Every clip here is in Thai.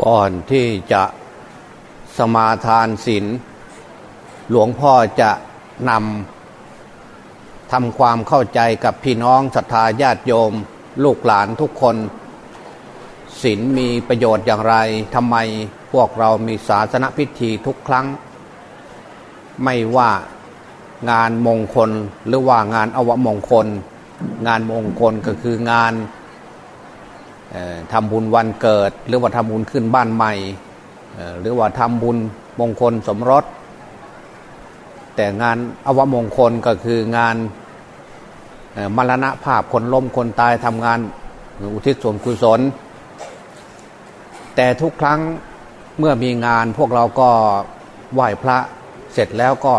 ก่อนที่จะสมาทานศีลหลวงพ่อจะนำทำความเข้าใจกับพี่น้องศรัทธาญาติโยม ลูกหลานทุกคนศีลมีประโยชน์อย่างไรทำไมพวกเรามีศาสนพิธีทุกครั้ง ไม่ว่างานมงคลหรือว่างานอวมงคล งานมงคลก็คืองาน ทำบุญวันเกิด หรือว่าทำบุญขึ้นบ้านใหม่ หรือว่าทำบุญมงคลสมรส แต่งานอวมงคลก็คืองานมรณะภาพคนล้มคนตายทำงานอุทิศส่วนกุศล แต่ทุกครั้งเมื่อมีงานพวกเราก็ไหว้พระเสร็จแล้วก็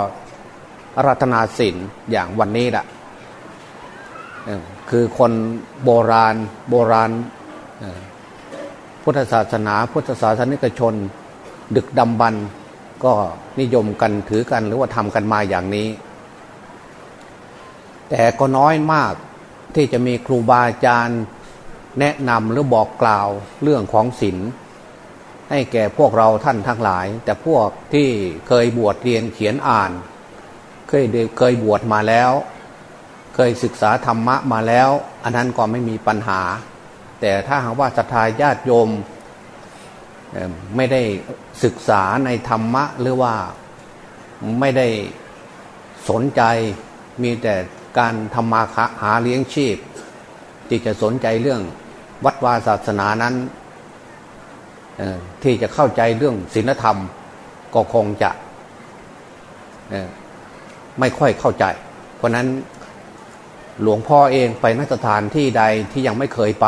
รัตนาศิลอย่างวันนี้แหละคือคนโบราณโบราณ พุทธศาสนาพุทธศาสนิกชน ดึกดำบรรก็นิยมกันถือกันหรือว่าทำกันมาอย่างนี้ แต่ก็น้อยมากที่จะมีครูบาอาจารย์แนะนำหรือบอกกล่าวเรื่องของศีลให้แก่พวกเราท่านทั้งหลาย แต่พวกที่เคยบวชเรียนเขียนอ่าน เคยเคยบวชมาแล้ว เคยศึกษาธรรมะมาแล้ว อันนั้นก็ไม่มีปัญหา แต่ถ้าหากว่าศรัทธาญาติโยมไม่ได้ศึกษาในธรรมะหรือว่าไม่ได้สนใจมีแต่การทำมาหาเลี้ยงชีพ ที่จะสนใจเรื่องวัดวาศาสนานั้นที่จะเข้าใจเรื่องศีลธรรมก็คงจะไม่ค่อยเข้าใจ เพราะนั้นหลวงพ่อเองไปนักสถานที่ใดที่ยังไม่เคยไป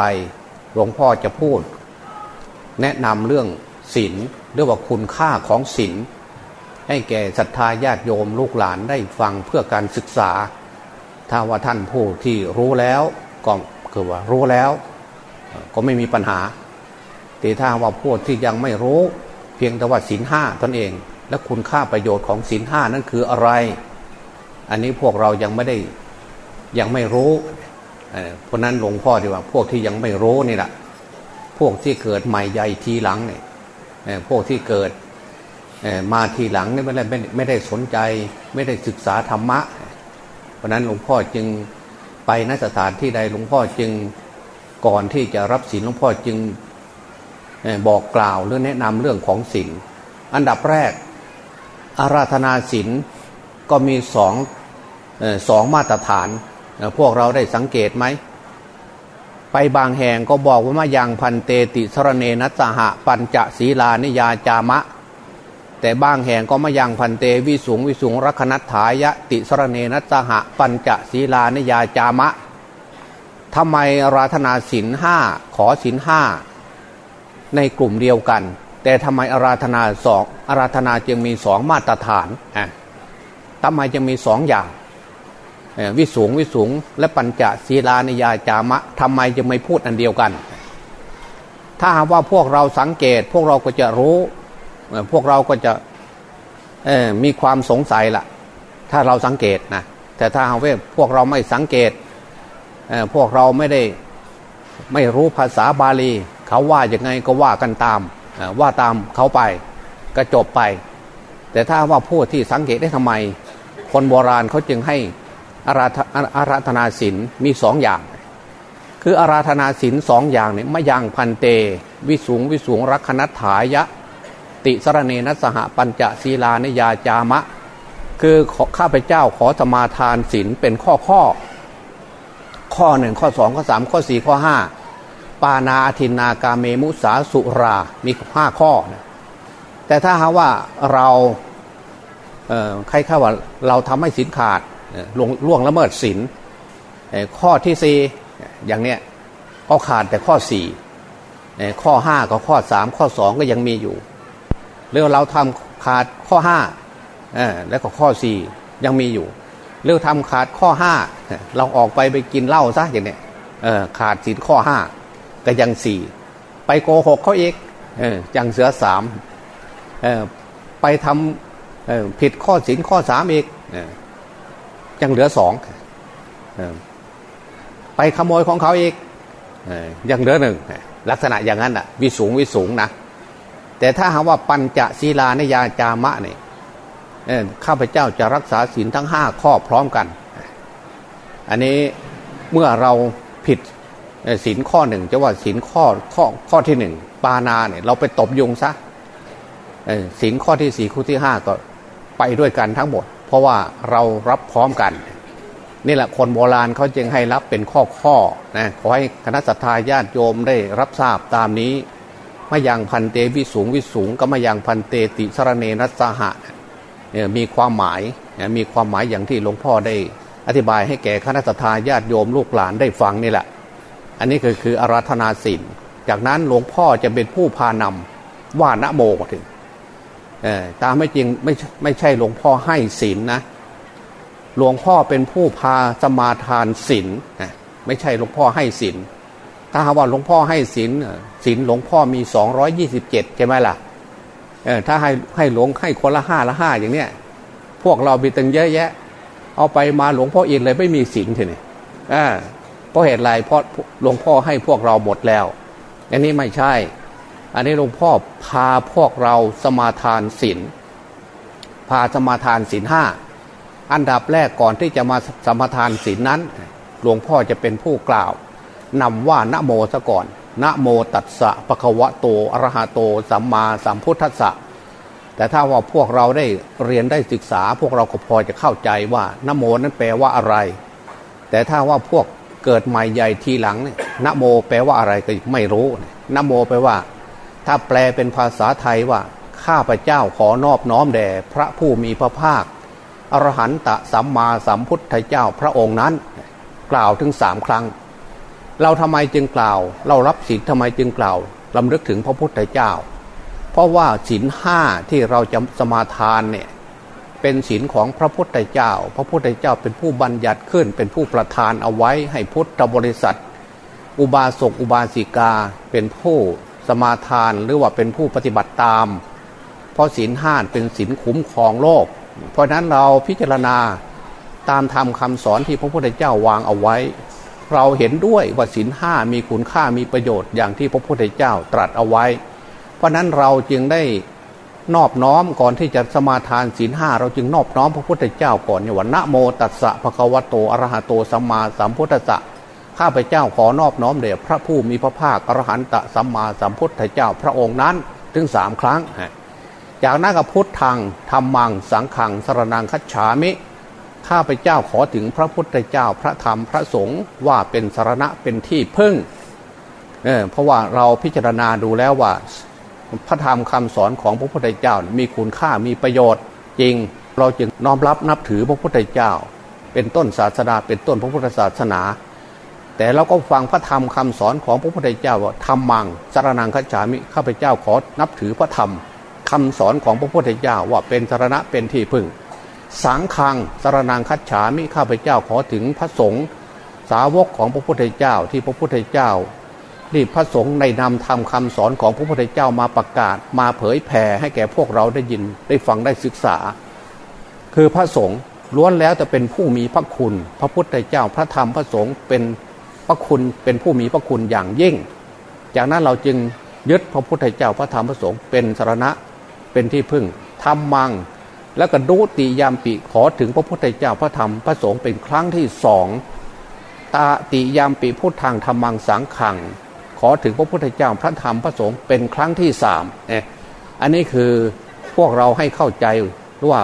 หลวงพ่อจะพูด แนะนำเรื่องศีลเรื่อว่าคุณค่าของศีลให้แก่ศรัทธาญาติโยมลูกหลานได้ฟังเพื่อการศึกษา ถ้าว่าท่านผู้ที่รู้แล้วก็คือว่ารู้แล้ว ก็ไม่มีปัญหา แต่ถ้าว่าผู้ที่ยังไม่รู้ เพียงแต่ว่าศีลห้าตนเอง และคุณค่าประโยชน์ของศีลห้านั้นคืออะไร อันนี้พวกเรายังไม่ได้ยังไม่รู้ เพราะนั้นหลวงพ่อที่ว่า พวกที่ยังไม่รู้นี่แหละพวกที่เกิดใหม่ใหญ่ทีหลังเนี่ยพวกที่เกิดมาทีหลังนี่ไม่ได้ไม่ได้สนใจ ไม่ได้ศึกษาธรรมะ เพราะนั้นหลวงพ่อจึงไปนสถานที่ใดหลวงพ่อจึงก่อนที่จะรับศีลหลวงพ่อจึงบอกกล่าวหรือแนะนำเรื่องของศีลอันดับแรก อาราธนาศีลก็มีสองสองมาตรฐาน พวกเราได้สังเกตไหม ไปบางแห่งก็บอกว่ามายังพันเตติสรเนนัสหะปัญจศีลานิยาจามะ แต่บางแห่งก็มายังพันเตวิสุงวิสุงรักนัตถายะติสรเนนัสหะปัญจศีลานิยาจามะทำไมราธนาศินห้าขอศินห้าในกลุ่มเดียวกัน แต่ทำไมอาราธนาสองอาราธนาจึงมีสองมาตรฐานอะทำไมจึงมีสองอย่าง วิสูงวิสูงและปัญจศีลานิยาจามะทำไมจะไม่พูดอันเดียวกัน ถ้าหากว่าพวกเราสังเกต พวกเราก็จะรู้พวกเราก็จะมีความสงสัยละถ้าเราสังเกตนะแต่ถ้าหากว่าพวกเราไม่สังเกตพวกเราไม่ได้ไม่รู้ภาษาบาลี เขาว่าอย่างไงก็ว่ากันตามว่าตามเขาไปก็จบไป แต่ถ้าว่าผู้ที่สังเกตได้ทำไม คนโบราณเขาจึงให้ อาราอาราธนาศินมีสองอย่าง คืออาราธนาศินสองอย่างเนี่ยมะยังพันเต วิสูงวิสูงรักนัตถายะ ติสรเนนัสหปัญจศีลานิยาจามะ คือข้าพเจ้าขอสมาทานศินเป็นข้อข้อ ข้อหนึ่งข้อสองข้อสามข้อสี่ข้อห้าปานาทินากาเมมุสาสุรามีห้าข้อแต่ถ้าหาว่าเราใครข้าว่าเราทำให้สินขาด ล่วงละเมิดศีลข้อที่สี่อย่างเนี้ยก็ขาดแต่ข้อสี่ข้อห้ากับข้อสามข้อสองก็ยังมีอยู่หรือเราทำขาดข้อห้าแล้วก็ข้อสี่ยังมีอยู่หรือทำขาดข้อห้าเราออกไปไปกินเหล้าซะอย่างเนี้ยขาดศีลข้อห้าก็ยังสี่ไปโกหกเขาอีกยังเสือสามไปทำผิดข้อศีลข้อสามอีก ยังเหลือสองไปขโมยของเขาอีกยังเหลือหนึ่งลักษณะอย่างนั้นอะ วิสูงวิสูงนะแต่ถ้าหากว่าปัญจศีลานิยาจามะเนี่ยข้าพเจ้าจะรักษาศีลทั้งห้าข้อพร้อมกัน อันนี้เมื่อเราผิดศีลข้อหนึ่งจะว่าศีลข้อข้อข้อที่หนึ่งปานาเนี่ย เราไปตบยุงซะศีลข้อที่สี่ข้อที่ห้าก็ไปด้วยกันทั้งหมด ราะว่าเรารับพร้อมกัน นี่แหละคนโบราณเขาจึงให้รับเป็นข้อข้อนะขอให้คณะสัตยาญาติโยมได้รับทราบตามนี้มายังพันเตวิสูงวิสูงก็มายังพันเตติสรเนนัสหะมีความหมายมีความหมายอย่างที่หลวงพ่อได้อธิบายให้แก่คณะสัตยาญาติโยมลูกหลานได้ฟังนี่แหละ อันนี้คือคืออาราธนาศีล จากนั้นหลวงพ่อจะเป็นผู้พานำว่านะโมถึง ตามไม่จริงไม่ไม่ใช่หลวงพ่อให้ศีลนนะหลวงพ่อเป็นผู้พาสมาทานศีลไม่ใช่หลวงพ่อให้ศีลถ้าหาว่าหลวงพ่อให้ศีลศีลหลวงพ่อมีสองร้อยี่สิบเจ็ดใช่ไหมล่ะถ้าให้ให้หลวงให้คนละห้าละห้าอย่างเนี้ยพวกเรามีตังเยอะแยะ เอาไปมาหลวงพ่ออินเลยไม่มีศีลทีนี้เพราะเหตุไรเพราะหลวงพ่อให้พวกเราหมดแล้ว อันนี้ไม่ใช่ อันนี้หลวงพ่อพาพวกเราสมาทานศีลพาสมาทานศีลห้าอันดับแรกก่อนที่จะมาสมาทานศีลนั้น หลวงพ่อจะเป็นผู้กล่าวนำว่านะโมซะก่อนนะโมตัสสะปะคะวะโตอรหะโต สัมมาสัมพุทธัสสะแต่ถ้าว่าพวกเราได้เรียนได้ศึกษา พวกเราก็พอจะเข้าใจว่านะโมนั้นแปลว่าอะไร แต่ถ้าว่าพวกเกิดใหม่ใหญ่ทีหลังเนี่ยนะโมแปลว่าอะไรก็ไม่รู้นะโมแปลว่า ถ้าแปลเป็นภาษาไทยว่า ข้าพเจ้าขอนอบน้อมแด่พระผู้มีพระภาค อรหันตสัมมาสัมพุทธเจ้าพระองค์นั้น กล่าวถึงสามครั้ง เราทำไมจึงกล่าว เรารับศีลทำไมจึงกล่าวลำลึกถึงพระพุทธเจ้า เพราะว่าศีลห้าที่เราจะสมาทานเนี่ยเป็นศีลของพระพุทธเจ้า พระพุทธเจ้าเป็นผู้บัญญัติขึ้น เป็นผู้ประทานเอาไว้ให้พุทธบริษัท อุบาสกอุบาสิกาเป็นผู้ สมาทานหรือว่าเป็นผู้ปฏิบัติตาม เพราะศีลห้าเป็นศีลคุ้มครองโลก เพราะนั้นเราพิจารณาตามธรรมคาสอนที่พระพุทธเจ้าวางเอาไว้ เราเห็นด้วยว่าศีลห้ามีคุณค่ามีประโยชน์อย่างที่พระพุทธเจ้าตรัสเอาไว้ เพราะนั้นเราจึงได้นอบน้อมก่อนที่จะสมาทานศีลห้าเราจึงนอบน้อมพระพุทธเจ้าก่อนเนี่ยว่านะโมตัสสะภะคะวะโตอะระหะโตสัมมาสัมพุทธัสสะ ข้าพเจ้าขอนอบน้อมเดชพระผู้มีพระภาคอรหันตสัมมาสัมพุทธเจ้าพระองค์นั้นถึงสามครั้ง จากนั้นก็พุทธังธรรมัง สังขังสรนังคัจฉามิ ข้าพเจ้าขอถึงพระพุทธเจ้าพระธรรมพระสงฆ์ว่าเป็นสารณะเป็นที่พึ่งเเพราะว่าเราพิจารณาดูแล้วว่า พระธรรมคำสอนของพระพุทธเจ้ามีคุณค่ามีประโยชน์จริง เราจึงน้อมรับนับถือพระพุทธเจ้า เป็นต้นศาสนาเป็นต้นพระพุทธศาสนา แต่เราก็ฟังพระธรรมคำสอนของพระพุทธเจ้าว่าธรรมังสารนังขจามิข้าพเจ้าขอนับถือพระธรรมคำสอนของพระพุทธเจ้าว่าเป็นสารณะเป็นที่พึ่ง สังคังสารนางคัจฉามิข้าพเจ้าขอถึงพระสงฆ์สาวกของพระพุทธเจ้าที่พระพุทธเจ้าที่พระสงฆ์ในนำทำคำสอนของพระพุทธเจ้ามาประกาศ มาเผยแผ่ให้แก่พวกเราได้ยินได้ฟังได้ศึกษา คือพระสงฆ์ล้วนแล้วจะเป็นผู้มีพระคุณ พระพุทธเจ้าพระธรรมพระสงฆ์เป็น พระคุณเป็นผู้มีพระคุณอย่างยิ่ง จากนั้นเราจึงยึดพระพุทธเจ้าพระธรรมพระสงฆ์เป็นสารณะเป็นที่พึ่งทำมัง แล้วก็ดูติยามปีขอถึงพระพุทธเจ้าพระธรรมพระสงฆ์เป็นครั้งที่สองตาติยามปีพุทธังธรรมังสังขัง ขอถึงพระพุทธเจ้าพระธรรมพระสงฆ์เป็นครั้งที่สามเนี่ยอันนี้คือพวกเราให้เข้าใจว่า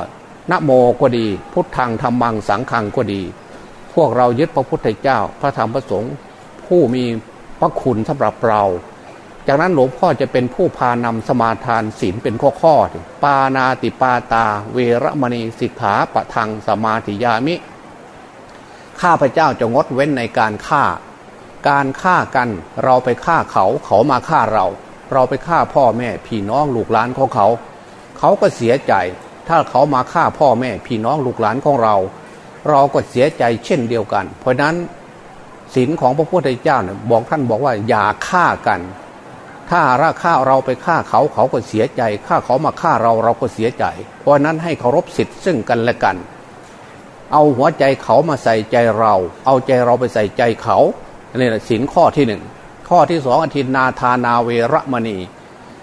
นะโมก็ดี พุทธังธรรมังสังขังก็ดี พวกเรายึดพระพุทธเจ้า พระธรรมพระสงฆ์ผู้มีพระคุณสำหรับเรา จากนั้นหลวงพ่อจะเป็นผู้พานำสมาทานศีลเป็นข้อข้อปานาติปาตา เวรมณีสิกขาปะทังสมาธิยามิ ข้าพเจ้าจะงดเว้นในการฆ่า การฆ่ากันเราไปฆ่าเขาเขามาฆ่าเรา เราไปฆ่าพ่อแม่พี่น้องลูกหลานของเขา เขาก็เสียใจ ถ้าเขามาฆ่าพ่อแม่พี่น้องลูกหลานของเรา เราก็เสียใจเช่นเดียวกัน เพราะนั้นศีลของพระพุทธเจ้าเนี่ยบอกท่านบอกว่าอย่าฆ่ากัน ถ้าราฆ่าเราไปฆ่าเขาเขาก็เสียใจฆ่าเขามาฆ่าเราเราก็เสียใจ เพราะนั้นให้เคารพสิทธิ์ซึ่งกันและกัน เอาหัวใจเขามาใส่ใจเรา เอาใจเราไปใส่ใจเขานี่แหละสินข้อที่หนึ่งข้อที่สองอธินาทานาเวรมณี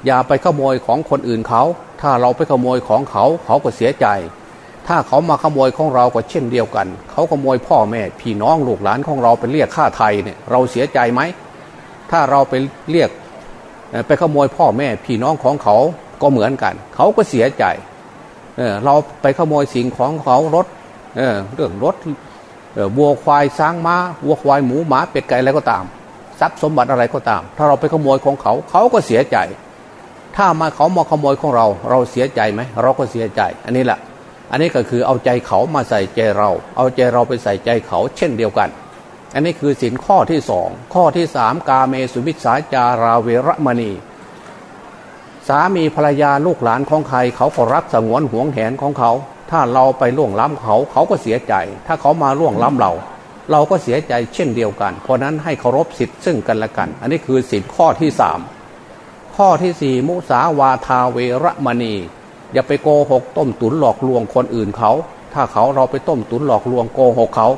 อย่าไปขโมยของคนอื่นเขา ถ้าเราไปขโมยของเขาเขาก็เสียใจ ถ้าเขามาขโมยของเราก็เช่นเดียวกัน เขาขโมยพ่อแม่ พี่น้องลูกหลานของเราไปเรียกค่าไทยเนี่ยเราเสียใจไหม ถ้าเราไปเรียกไปขโมยพ่อแม่ พี่น้องของเขาก็เหมือนกัน เขาก็เสียใจเเราไปขโมยสิ่งของเขารถเเรื่องรถวัวควายช้างม้าวัวควายหมูหมาเป็ดไก่อะไรก็ตาม ทรัพย์สมบัติอะไรก็ตาม ถ้าเราไปขโมยของเขาเขาก็เสียใจ ถ้ามาเขามาขโมยของเรา เราเสียใจไหมเราก็เสียใจ อันนี้แหละ อันนี้ก็คือเอาใจเขามาใส่ใจเรา เอาใจเราไปใส่ใจเขาเช่นเดียวกัน อันนี้คือสินข้อที่สองข้อที่สามกาเมสุมิสาจาราเวรมณี สามีภรรยาลูกหลานของใคร เขาก็รักสงวนห่วงแหนของเขา ถ้าเราไปล่วงล้ำเขาเขาก็เสียใจ ถ้าเขามาล่วงล้ำเรา เราก็เสียใจเช่นเดียวกัน เพราะนั้นให้เคารพสิทธิ์ซึ่งกันและกัน อันนี้คือสิทธิข้อที่สามข้อที่สี่มุสาวาทาเวรมณี อย่าไปโกหกต้มตุนหลอกลวงคนอื่นเขา ถ้าเขาเราไปต้มตุนหลอกลวงโกหกเขา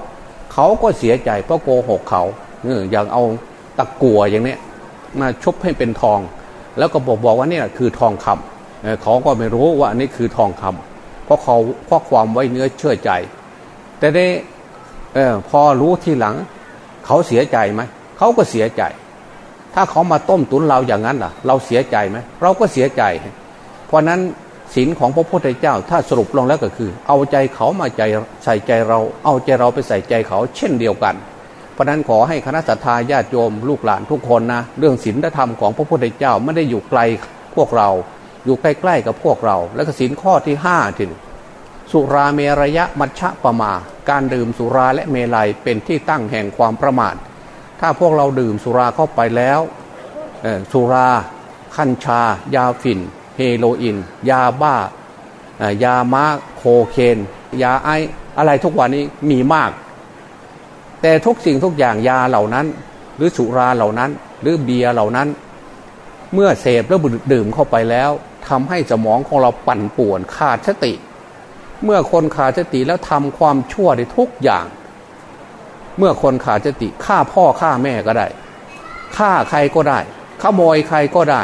เขาก็เสียใจเพราะโกหกเขาเอออย่างเอาตะกัวอย่างนี้มาชุบให้เป็นทอง แล้วก็บอกบอกว่านี่คือทองคำเขาก็ไม่รู้ว่าอันนี้คือทองคำเพราะเขาเพราะความไว้เนื้อเชื่อใจ แต่ได้พอรู้ทีหลัง เขาเสียใจไหมเขาก็เสียใจ ถ้าเขามาต้มตุนเราอย่างนั้นล่ะ เราเสียใจไหมเราก็เสียใจ เพราะนั้น ศีลของพระพุทธเจ้า ถ้าสรุปลงแล้วก็คือ เอาใจเขามาใจใส่ใจเรา เอาใจเราไปใส่ใจเขาเช่นเดียวกัน เพราะนั้นขอให้คณะสัตยาญาติโยมลูกหลานทุกคนนะเรื่องศีลธรรมของพระพุทธเจ้าไม่ได้อยู่ไกลพวกเรา อยู่ใกล้ๆกับพวกเรา แล้วก็ศีลข้อที่ห้าถึงสุราเมรยะมัชฌะปะมา การดื่มสุราและเมลัยเป็นที่ตั้งแห่งความประมาท ถ้าพวกเราดื่มสุราเข้าไปแล้วสุรา คัญชา ยาฝิ่น ฮโรอีน ยาบ้ายามาโคเคน ยาไออะไรทุกวันนี้มีมาก แต่ทุกสิ่งทุกอย่างยาเหล่านั้น หรือสุราเหล่านั้น หรือเบียร์เหล่านั้น เมื่อเสพแล้วดื่มเข้าไปแล้วทำให้สมองของเราปั่นป่วนขาดสติ เมื่อคนขาดสติแล้วทำความชั่วในทุกอย่าง เมื่อคนขาดสติฆ่าพ่อฆ่าแม่ก็ได้ฆ่าใครก็ได้ขโมยใครก็ได้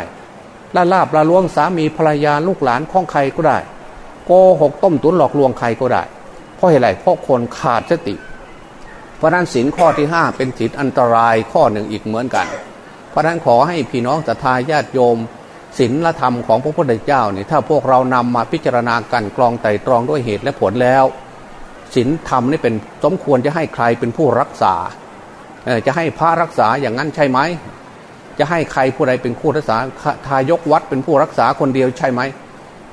ละลาบละล้วงสามีภรรยาลูกหลานของใครก็ได้โกหกต้มตุ๋นหลอกลวงใครก็ได้ เพราะเหตุไรเพราะคนขาดสติ เพราะนั้นสินข้อที่ห้าเป็นสินอันตรายข้อหนึ่งอีกเหมือนกัน เพราะนั้นขอให้พี่น้องศรัทธาญาติโยมศีลธรรมของพระพุทธเจ้าเนี่ยถ้าพวกเรานำมาพิจารณากันกรองไต่ตรองด้วยเหตุและผลแล้วศีลธรรมนี่เป็นสมควรจะให้ใครเป็นผู้รักษาจะให้พระรักษาอย่างนั้นใช่ไหม จะให้ใครผู้ใดเป็นผู้รักษาทายกวัดเป็นผู้รักษาคนเดียวใช่ไหม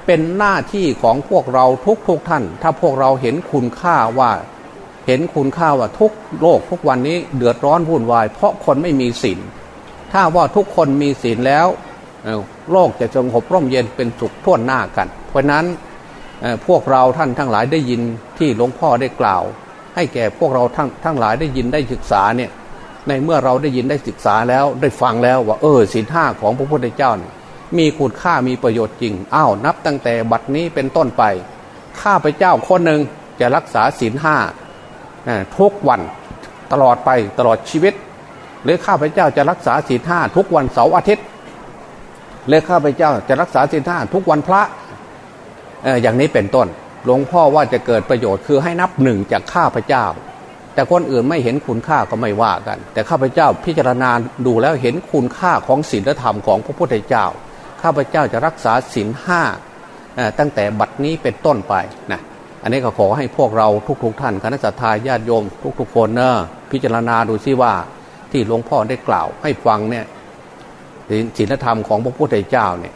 เป็นหน้าที่ของพวกเราทุกทุกท่าน ถ้าพวกเราเห็นคุณค่าว่า เห็นคุณค่าว่าทุกโลกทุกวันนี้เดือดร้อนวุ่นวาย เพราะคนไม่มีศีลถ้าว่าทุกคนมีศีลแล้วโลกจะสงบร่มเย็นเป็นสุขท่วนหน้ากัน เพราะนั้นพวกเราท่านทั้งหลายได้ยินที่หลวงพ่อได้กล่าว ให้แก่พวกเราทั้งทั้งหลายได้ยินได้ศึกษาเนี่ย ในเมื่อเราได้ยินได้ศึกษาแล้วได้ฟังแล้วว่า เออศีลห้าของพระพุทธเจ้ามีคุณค่ามีประโยชน์จริงอ้าวนับตั้งแต่บัดนี้เป็นต้นไป ข้าพเจ้าคนหนึ่งจะรักษาศีลห้าทุกวันตลอดไปตลอดชีวิต หรือข้าพเจ้าจะรักษาศีลห้าทุกวันเสาร์อาทิตย์เลยข้าพเจ้าจะรักษาศีลห้าทุกวันพระอย่างนี้เป็นต้น หลวงพ่อว่าจะเกิดประโยชน์คือให้นับหนึ่งจากข้าพเจ้า แต่คนอื่นไม่เห็นคุณค่าก็ไม่ว่ากัน แต่ข้าพเจ้าพิจารณาดูแล้วเห็นคุณค่าของศีลธรรมของพระพุทธเจ้า ข้าพเจ้าจะรักษาศีลห้าตั้งแต่บัดนี้เป็นต้นไปนะอันนี้ก็ขอให้พวกเราทุกๆทท่านคณะสัตยาญาติโยม ทุกๆคนเนอะพิจารณาดูซิว่าที่หลวงพ่อได้กล่าวให้ฟังเนี่ยศีลธรรมของพระพุทธเจ้าเนี่ย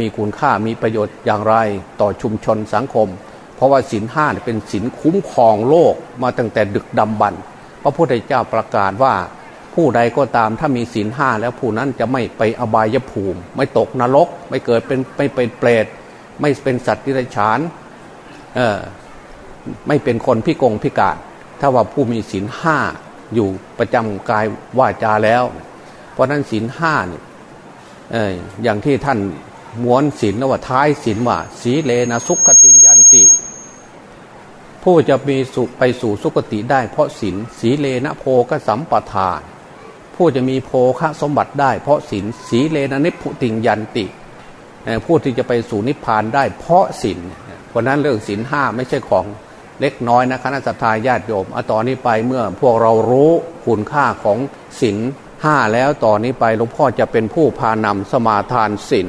มีคุณค่ามีประโยชน์อย่างไรต่อชุมชนสังคม ราะว่าศีลห้าเป็นศีลคุ้มครองโลกมาตั้งแต่ดึกดำบรรพระพุทธเจ้าประกาศว่าผู้ใดก็ตามถ้ามีศีลห้าแล้วผู้นั้นจะไม่ไปอบายภูมิ ไม่ตกนรก ไม่เกิดเป็นไม่เป็นเปรตไม่เป็นสัตว์ที่ไรฉานเออไม่เป็นคนพิกงพิการ ถ้าว่าผู้มีศีลห้าอยู่ประจำกายวาจาแล้ว เพราะนั้นศีลห้าเนี่ยอย่างที่ท่านม้วนศีลว่าท้ายศีลว่า สีเลนะสุขติยันติ ผู้จะมีสุไปสู่สุคติได้เพราะศีลสีเลนะโพกสัมปทาน ผู้จะมีโพคะสมบัติได้เพราะศีลสีเลนะนิพุติยันติผู้ที่จะไปสู่นิพพานได้เพราะศีลเพราะนั้นเรื่องศีลห้าไม่ใช่ของเล็กน้อยนะคณะสัตยาญาติโยมเอาตอนนี้ไปเมื่อพวกเรารู้คุณค่าของศีลห้าแล้วต่อนนี้ไปหลวงพ่อจะเป็นผู้พานำสมาทานศีล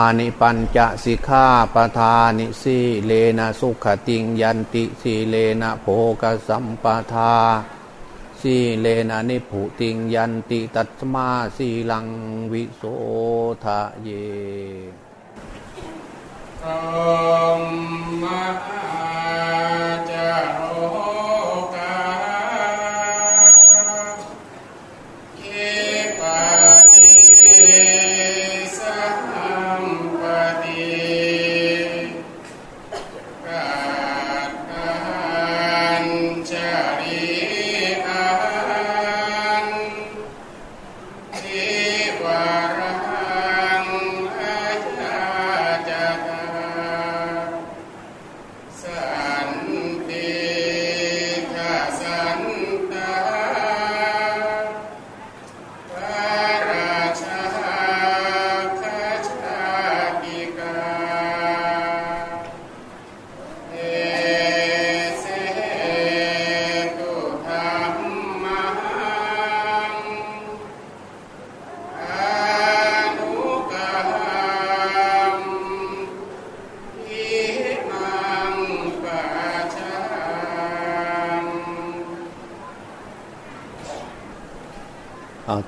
านิปัญจสิกขาปทานิสีเลนะสุขติงยันติสีเลนะโภกสัมปทาสีเลนะนิพุติงยันติตัตมาสีลังวิโสทะเยมจ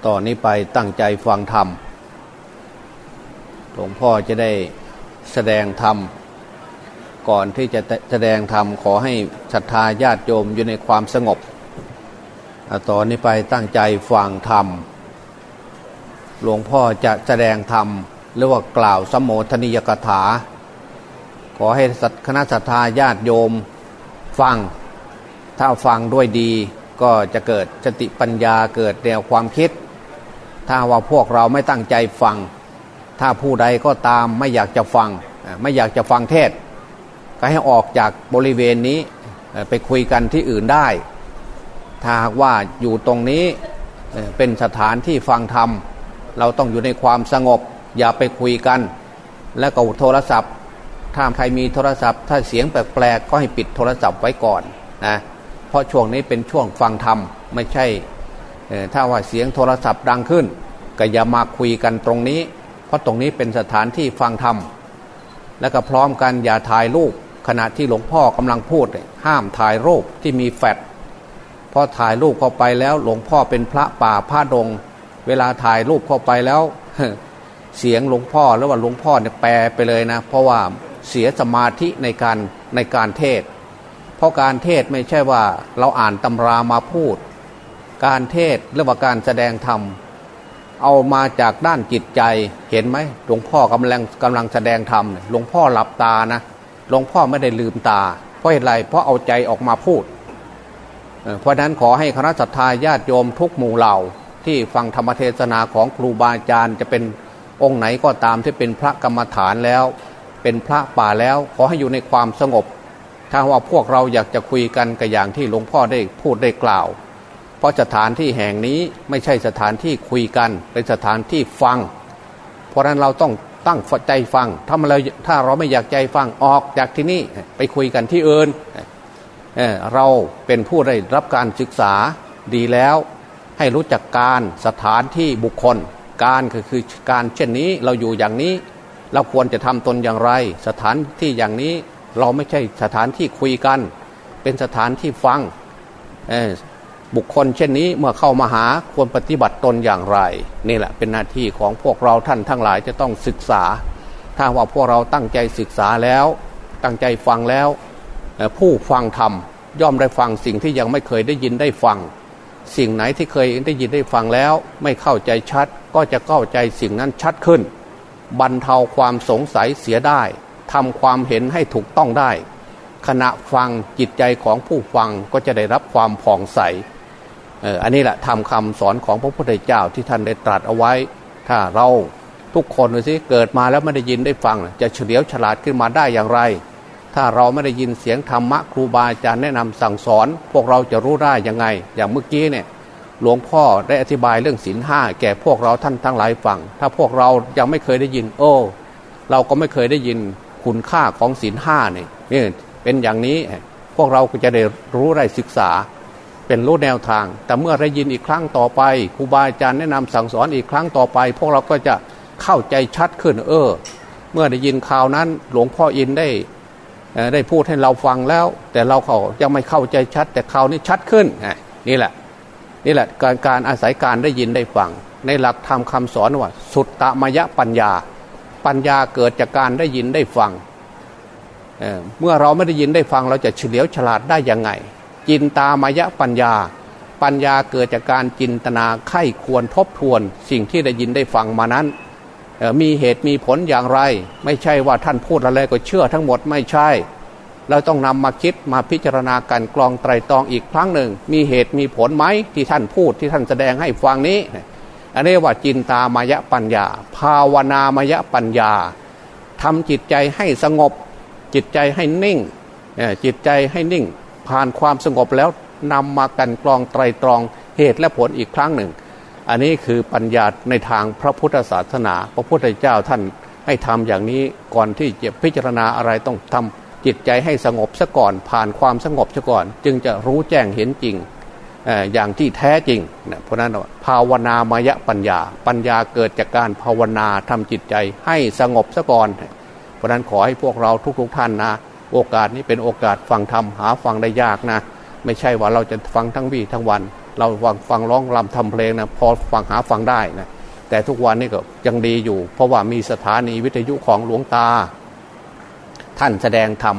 ต่อนนี้ไปตั้งใจฟังธรรม หลวงพ่อจะได้แสดงธรรม ก่อนที่จะแสดงธรรมขอให้ศรัทธาญาติโยมอยู่ในความสงบ ต่อนนี้ไปตั้งใจฟังธรรม หลวงพ่อจะแสดงธรรมหรือว่ากล่าวสมโภชนิยกถา ขอให้คณะศรัทธาญาติโยมฟัง ถ้าฟังด้วยดีก็จะเกิดสติปัญญาเกิดแนวความคิด ถ้าว่าพวกเราไม่ตั้งใจฟัง ถ้าผู้ใดก็ตามไม่อยากจะฟัง ไม่อยากจะฟังเทศ ก็ให้ออกจากบริเวณนี้ไปคุยกันที่อื่นได้ ถ้าหากว่าอยู่ตรงนี้เป็นสถานที่ฟังธรรม เราต้องอยู่ในความสงบ อย่าไปคุยกัน และก็โทรศัพท์ ถ้าใครมีโทรศัพท์ ถ้าเสียงแปลกๆก็ให้ปิดโทรศัพท์ไว้ก่อนนะเพราะช่วงนี้เป็นช่วงฟังธรรม ไม่ใช่ ถ้าว่าเสียงโทรศัพท์ดังขึ้น ก็อย่ามาคุยกันตรงนี้ เพราะตรงนี้เป็นสถานที่ฟังธรรมและก็พร้อมกันอย่าถ่ายรูปขณะที่หลวงพ่อกำลังพูด ห้ามถ่ายรูปที่มีแฟดพอถ่ายรูปเข้าไปแล้วหลวงพ่อเป็นพระป่าพระดง เวลาถ่ายรูปเข้าไปแล้วเสียงหลวงพ่อแล้วว่าหลวงพ่อเนี่ยแปลไปเลยนะ เพราะว่าเสียสมาธิในการในการเทศ เพราะการเทศไม่ใช่ว่าเราอ่านตำรามาพูด การเทศหรือว่าการแสดงธรรมเอามาจากด้านจิตใจเห็นไหมหลวงพ่อกำลังกำลังแสดงธรรมหลวงพ่อหลับตานะหลวงพ่อไม่ได้ลืมตา เพราะเหตุไรเพราะเอาใจออกมาพูด เพราะนั้นขอให้คณะสัตยาญาติโยมทุกหมู่เหล่า ที่ฟังธรรมเทศนาของครูบาอาจารย์จะเป็นองค์ไหนก็ตามที่เป็นพระกรรมฐานแล้ว เป็นพระป่าแล้วขอให้อยู่ในความสงบ ถ้าว่าพวกเราอยากจะคุยกันกับอย่างที่หลวงพ่อได้พูดได้กล่าว เพราะสถานที่แห่งนี้ไม่ใช่สถานที่คุยกัน เป็นสถานที่ฟัง เพราะนั้นเราต้องตั้งใจฟัง ถ้าเราถ้าเราไม่อยากใจฟังออกจากที่นี่ไปคุยกันที่อื่นเเราเป็นผู้ได้รับการศึกษาดีแล้ว ให้รู้จักการสถานที่บุคคล การคือคือการเช่นนี้เราอยู่อย่างนี้ เราควรจะทำตนอย่างไร สถานที่อย่างนี้เราไม่ใช่สถานที่คุยกัน เป็นสถานที่ฟัง บุคคลเช่นนี้เมื่อเข้ามาหาควรปฏิบัติตนอย่างไร นี่แหละเป็นหน้าที่ของพวกเราท่านทั้งหลายจะต้องศึกษา ถ้าว่าพวกเราตั้งใจศึกษาแล้ว ตั้งใจฟังแล้ว ผู้ฟังธรรมย่อมได้ฟังสิ่งที่ยังไม่เคยได้ยินได้ฟัง สิ่งไหนที่เคยได้ยินได้ฟังแล้ว ไม่เข้าใจชัดก็จะเข้าใจสิ่งนั้นชัดขึ้น บรรเทาความสงสัยเสียได้ทำความเห็นให้ถูกต้องได้ ขณะฟังจิตใจของผู้ฟังก็จะได้รับความผ่องใส อันนี้แหละทำคำสอนของพระพุทธเจ้าที่ท่านได้ตรัสเอาไว้ ถ้าเราทุกคนดูสิเกิดมาแล้วไม่ได้ยินได้ฟัง จะเฉลียวฉลาดขึ้นมาได้อย่างไร ถ้าเราไม่ได้ยินเสียงธรรมะครูบาอาจารย์แนะนำสั่งสอน พวกเราจะรู้ได้ยังไง อย่างเมื่อกี้เนี่ยหลวงพ่อได้อธิบายเรื่องศีลห้าแก่พวกเราท่านทั้งหลายฟัง ถ้าพวกเรายังไม่เคยได้ยิน โอ้ เราก็ไม่เคยได้ยินคุณค่าของศีลห้าเนี่ยนี่เป็นอย่างนี้พวกเราก็จะได้รู้ได้ศึกษา เป็นรู้แนวทาง แต่เมื่อได้ยินอีกครั้งต่อไปครูบาอาจารย์แนะนำสั่งสอนอีกครั้งต่อไป พวกเราก็จะเข้าใจชัดขึ้นเออ เมื่อได้ยินข่าวนั้นหลวงพ่ออินได้ได้พูดให้เราฟังแล้ว แต่เราเขายังไม่เข้าใจชัด แต่ข่าวนี้ชัดขึ้นนี่แหละ นี่แหละการการอาศัยการได้ยินได้ฟัง ในหลักธรรมคาสอนว่า สุตตมยปัญญา ปัญญาเกิดจากการได้ยินได้ฟังเเมื่อเราไม่ได้ยินได้ฟังเราจะเฉลียวฉลาดได้ยังไง จินตามายะปัญญา ปัญญาเกิดจากการจินตนาไข้ควรทบทวน สิ่งที่ได้ยินได้ฟังมานั้นมีเหตุมีผลอย่างไร ไม่ใช่ว่าท่านพูดอะไรก็เชื่อทั้งหมดไม่ใช่ เราต้องนำมาคิดมาพิจารณาการกรองไตรตรองอีกครั้งหนึ่ง มีเหตุมีผลไหมที่ท่านพูดที่ท่านแสดงให้ฟังนี้ อันนี้ว่าจินตามายะปัญญา ภาวนามายะปัญญาทำจิตใจให้สงบ จิตใจให้นิ่งจิตใจให้นิ่ง ผ่านความสงบแล้วนำมากันกรองไตรตรองเหตุและผลอีกครั้งหนึ่ง อันนี้คือปัญญาในทางพระพุทธศาสนา พระพุทธเจ้าท่านให้ทำอย่างนี้ก่อนที่จะพิจารณาอะไรต้องทำจิตใจให้สงบซะก่อน ผ่านความสงบซะก่อน จึงจะรู้แจ้งเห็นจริงอย่างที่แท้จริงเพราะนั้นภาวนามายะปัญญา ปัญญาเกิดจากการภาวนาทำจิตใจให้สงบซะก่อน เพราะนั้นขอให้พวกเราทุกๆทท่านนะ โอกาสนี้เป็นโอกาสฟังธรรมหาฟังได้ยากนะ ไม่ใช่ว่าเราจะฟังทั้งวี่ทั้งวัน เราฟังฟังร้องรำทำเพลงนะพอฟังหาฟังได้นะแต่ทุกวันนี้ก็ยังดีอยู่ เพราะว่ามีสถานีวิทยุของหลวงตา ท่านแสดงธรรม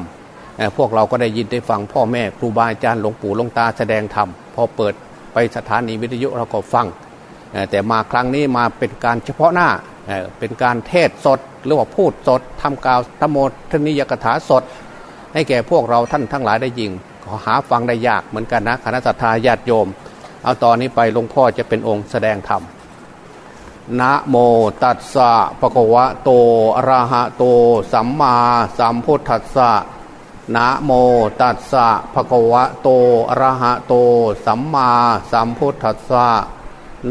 พวกเราก็ได้ยินได้ฟังพ่อแม่ครูบาอาจารย์หลวงปู่หลวงตาแสดงธรรมพอเปิดไปสถานีวิทยุเราก็ฟัง แต่มาครั้งนี้มาเป็นการเฉพาะหน้าเป็นการเทศสดหรือว่าพูดสดทำกาวธโมทนิยกถาสด ให้แก่พวกเราท่านทั้งหลายได้ยิง ขอหาฟังได้ยากเหมือนกันนะคณะสัตยาญาติโยม เอาตอนนี้ไปหลวงพ่อจะเป็นองค์แสดงธรรมนะโมตัสสะปะกวะโตอะระหะโต สัมมาสัมพุทธัสสะนะโมตัสสะภะคะวะโตอะระหะโต สัมมาสัมพุทธัสสะ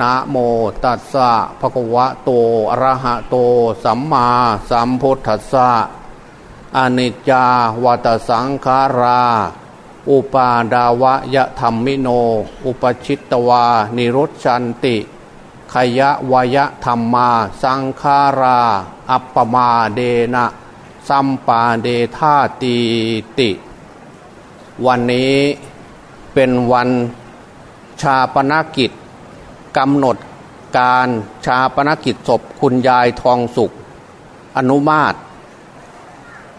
นะโมตัสสะภะคะวะโตอะระหะโต สัมมาสัมพุทธัสสะ อนิจจาวัตสังขารา อุปาดาวะยะธรรมิโน อุปชิตวา นิรุชันติ ขยะวยะธรรมา สังคารา อัปปมาเดนะสัมปาเดธาตีติ วันนี้เป็นวันชาปนกิจกำหนดการชาปนกิจศพคุณยายทองสุข อนุมาต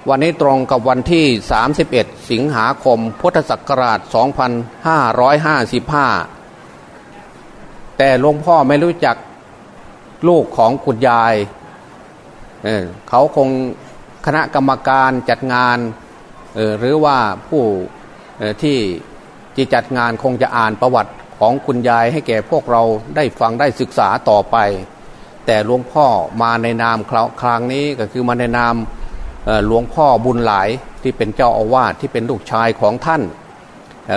วันนี้ตรงกับวันที่ 31 สิงหาคม พุทธศักราช 2555 แต่หลวงพ่อไม่รู้จักลูกของคุณยายเเขาคงคณะกรรมการจัดงาน หรือว่าผู้ที่จัดงานคงจะอ่านประวัติของคุณยายให้แก่พวกเราได้ฟังได้ศึกษาต่อไป แต่หลวงพ่อมาในนามครางนี้ก็คือมาในนาม หลวงพ่อบุญหลายที่เป็นเจ้าอาวาสที่เป็นลูกชายของท่าน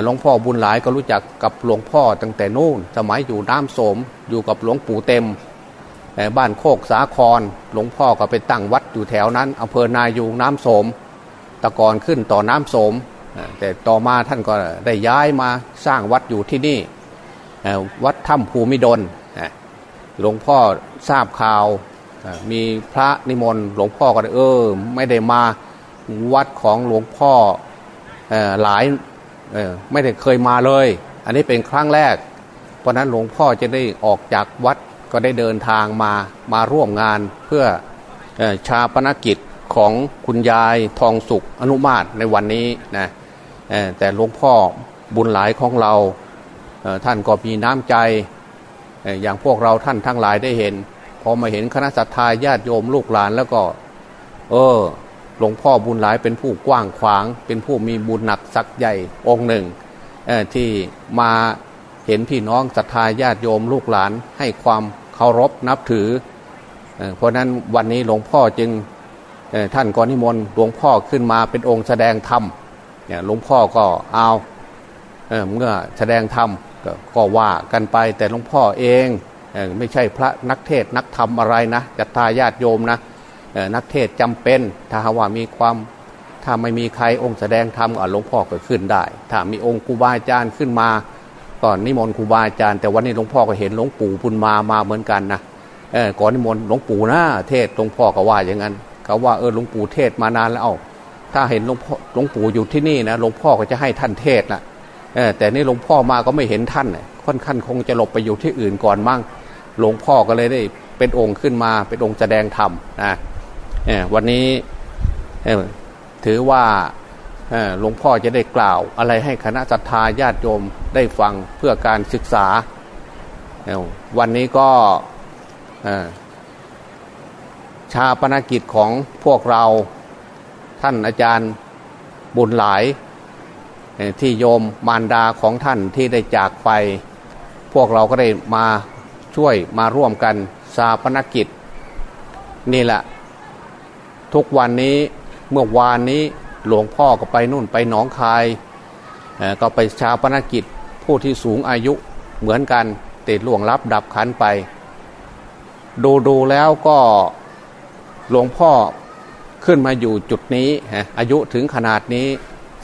หลวงพ่อบุญหลายก็รู้จักกับหลวงพ่อตั้งแต่นู่น สมัยอยู่น้ำโสมอยู่กับหลวงปู่เต็ม บ้านโคกสาคร หลวงพ่อก็ไปตั้งวัดอยู่แถวนั้นอำเภอนายูน้ำโสม ตะกอนขึ้นต่อน้ำโสม แต่ต่อมาท่านก็ได้ย้ายมาสร้างวัดอยู่ที่นี่ วัดถ้ำภูมิดลหลวงพ่อทราบข่าว มีพระนิมนต์หลวงพ่อก็เออ ไม่ได้มาวัดของหลวงพ่อหลายไม่ได้เคยมาเลย อันนี้เป็นครั้งแรก เพราะนั้นหลวงพ่อจะได้ออกจากวัดก็ได้เดินทางมามาร่วมงานเพื่อชาปนกิจของคุณยายทองสุขอนุมาตในวันนี้นะแต่หลวงพ่อบุญหลายของเราท่านก็มีน้ำใจอย่างพวกเราท่านทั้งหลายได้เห็น พอมาเห็นคณะสัตยาญาติโยมลูกหลานแล้วก็ เออ หลวงพ่อบุญหลายเป็นผู้กว้างขวาง เป็นผู้มีบุญหนักสักใหญ่องค์หนึ่งที่มาเห็นพี่น้องศรัทธาญาติโยมลูกหลานให้ความเคารพนับถือ เพราะนั้นวันนี้หลวงพ่อจึงท่านกนิมนต์หลวงพ่อขึ้นมาเป็นองค์แสดงธรรมเนี่ยหลวงพ่อก็เอาเเมื่อแสดงธรรมก็ว่ากันไปแต่หลวงพ่อเอง ไม่ใช่พระนักเทศนักธรรมอะไรนะจัตาญาติโยมนะนักเทศจำเป็น ถ้าว่ามีความถ้าไม่มีใครองค์แสดงธรรมหลวงพ่อก็ขึ้นได้ ถ้ามีองค์ครูบาอาจารย์ขึ้นมาก่อนนิมนต์ครูบาอาจารย์แต่วันนี้หลวงพ่อก็เห็นหลวงปู่พุนมามาเหมือนกันนะก่อนนิมนต์หลวงปู่นะเทศหลวงพ่อก็ว่าอย่างนั้นเขาว่าเออหลวงปู่เทศมานานแล้วเอาถ้าเห็นหลวงพ่อหลวงปู่อยู่ที่นี่นะหลวงพ่อก็จะให้ท่านเทศนะแต่นี่หลวงพ่อมาก็ไม่เห็นท่านค่อนข้างคงจะหลบไปอยู่ที่อื่นก่อนมั่ง หลวงพ่อก็เลยได้เป็นองค์ขึ้นมาเป็นองค์แสดงธรรมนะวันนี้ถือว่าหลวงพ่อจะได้กล่าวอะไรให้คณะสัตยาญาติโยมได้ฟังเพื่อการศึกษา วันนี้ก็ชาปนกิจของพวกเราท่านอาจารย์บุญหลาย ที่โยมมารดาของท่านที่ได้จากไป พวกเราก็ได้มา ช่วยมาร่วมกันชาปนกิจ นี่แหละ ทุกวันนี้เมื่อวานนี้หลวงพ่อก็ไปนู่นไปหนองคายก็ไปชาปนกิจผู้ที่สูงอายุเหมือนกันติดล่วงรับดับขันไป ดูดูแล้วก็หลวงพ่อขึ้นมาอยู่จุดนี้อายุถึงขนาดนี้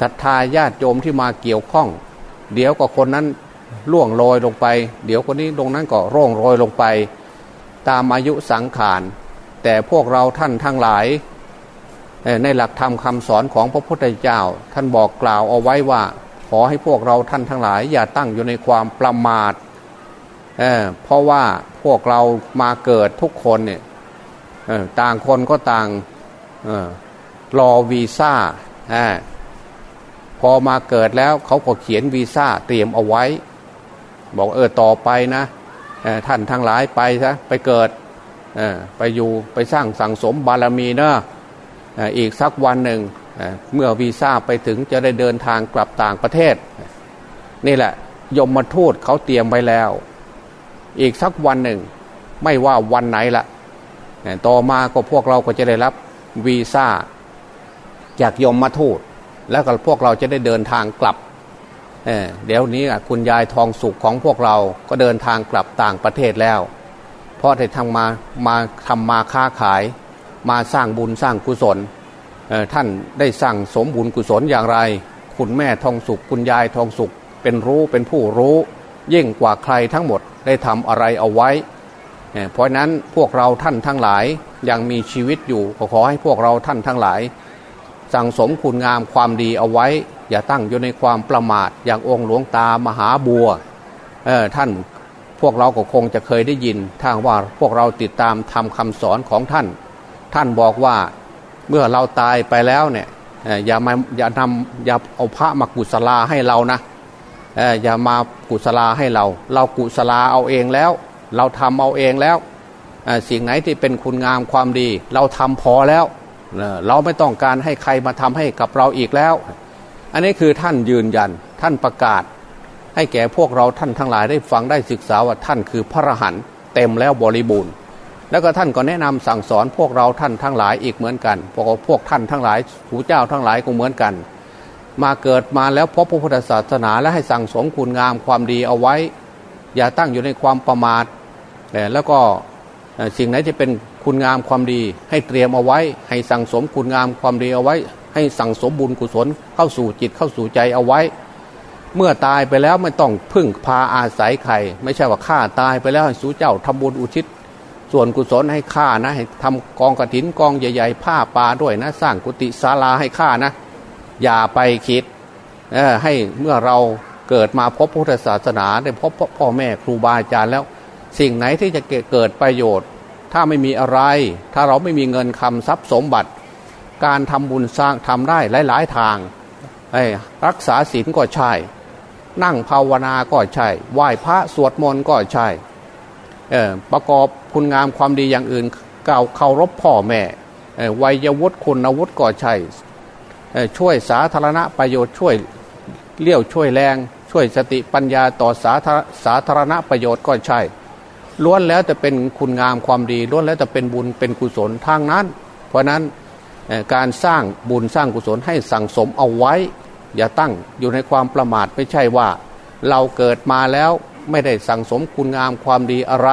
ศรัทธาญาติโยมที่มาเกี่ยวข้อง เดี๋ยวก็คนนั้น ล่วงโรยลงไป เดี๋ยวคนนี้ตรงนั้นก็ร่องโรยลงไป ตามอายุสังขาร แต่พวกเราท่านทั้งหลายในหลักธรรมคาสอนของพระพุทธเจ้า ท่านบอกกล่าวเอาไว้ว่า ขอให้พวกเราท่านทั้งหลาย อย่าตั้งอยู่ในความประมาทเเพราะว่าพวกเรามาเกิดทุกคนเนี่ยต่างคนก็ต่างรอวีซ่าพอมาเกิดแล้วเขาก็เขียนวีซ่าเตรียมเอาไว้ บอกเออต่อไปนะท่านทั้งหลายไปซะไปเกิดไปอยู่ไปสร้างสั่งสมบารมีเนะอีกสักวันหนึ่งเมื่อวีซ่าไปถึงจะได้เดินทางกลับต่างประเทศ นี่แหละ ยมมาทูตเขาเตรียมไว้แล้ว อีกสักวันหนึ่ง ไม่ว่าวันไหนละต่อมาก็พวกเราก็จะได้รับวีซ่า จากยมมาทูตแล้วก็พวกเราจะได้เดินทางกลับ เเดี๋ยวนี้คุณยายทองสุขของพวกเราก็เดินทางกลับต่างประเทศแล้ว เพราะได้ทำมามาทำมาค้าขาย มาสร้างบุญสร้างกุศลท่านได้สั่งสมบุญกุศลอย่างไร คุณแม่ทองสุข คุณยายทองสุข เป็นรู้เป็นผู้รู้ยิ่งกว่าใครทั้งหมดได้ทำอะไรเอาไว้ เพราะนั้นพวกเราท่านทั้งหลายยังมีชีวิตอยู่ขอขอให้พวกเราท่านทั้งหลาย สั่งสมคุณงามความดีเอาไว้ อย่าตั้งอยู่ในความประมาทอย่างองค์หลวงตามหาบัวท่านพวกเราก็คงจะเคยได้ยินทางว่าพวกเราติดตามทำคำสอนของท่าน ท่านบอกว่าเมื่อเราตายไปแล้วเนี่ยอย่ามาอย่านำอย่าเอาพระมากุศลาให้เรานะอย่ามากุศลาให้เรา เรากุศลาเอาเองแล้ว เราทำเอาเองแล้วสิ่งไหนที่เป็นคุณงามความดี เราทำพอแล้ว เราไม่ต้องการให้ใครมาทำให้กับเราอีกแล้ว อันนี้คือท่านยืนยันท่านประกาศ ให้แก่พวกเราท่านทั้งหลายได้ฟังได้ศึกษาว่าท่านคือพระรหันต์เต็มแล้วบริบูรณ์ แล้วก็ท่านก็แนะนำสั่งสอนพวกเราท่านทั้งหลายอีกเหมือนกันพวกพวกท่านทั้งหลายผูเจ้าทั้งหลายก็เหมือนกัน มาเกิดมาแล้วพบพระพุทธศาสนาและให้สั่งสมคุณงามความดีเอาไว้ อย่าตั้งอยู่ในความประมาทแล้วก็สิ่งไหนที่เป็นคุณงามความดี ให้เตรียมเอาไว้ ให้สั่งสมคุณงามความดีเอาไว้ ให้สั่งสมบุญกุศลเข้าสู่จิตเข้าสู่ใจเอาไว้ เมื่อตายไปแล้วไม่ต้องพึ่งพาอาศัยใคร ไม่ใช่ว่าข้าตายไปแล้วให้สู่เจ้าทำบุญอุทิศ ส่วนกุศลให้ข้านะให้ทำกองกระถินกองใหญ่ ๆ ผ้าป่าด้วยนะ สร้างกุฏิศาลาให้ข้านะ อย่าไปคิดให้เมื่อเราเกิดมาพบพุทธศาสนาได้พบพ่อแม่ครูบาอาจารย์แล้ว สิ่งไหนที่จะเกิดประโยชน์ ถ้าไม่มีอะไร ถ้าเราไม่มีเงินคำทรัพย์สมบัติ การทำบุญสร้างทำได้หลาย ๆ ทางรักษาศีลก็ใช่ นั่งภาวนาก็ใช่ ไหว้พระสวดมนต์ก็ใช่ประกอบคุณงามความดีอย่างอื่นกล่าวเคารพพ่อแม่วัยวุฒิคุณวุฒิก็ใช่ช่วยสาธารณประโยชน์ช่วยเลี้ยวช่วยแรง ช่วยสติปัญญาต่อสาสาธารณประโยชน์ก็ใช่ ล้วนแล้วจะเป็นคุณงามความดีล้วนแล้วจะเป็นบุญเป็นกุศลทางนั้น เพราะนั้น การสร้างบุญสร้างกุศลให้สั่งสมเอาไว้ อย่าตั้งอยู่ในความประมาทไม่ใช่ว่า เราเกิดมาแล้วไม่ได้สั่งสมคุณงามความดีอะไร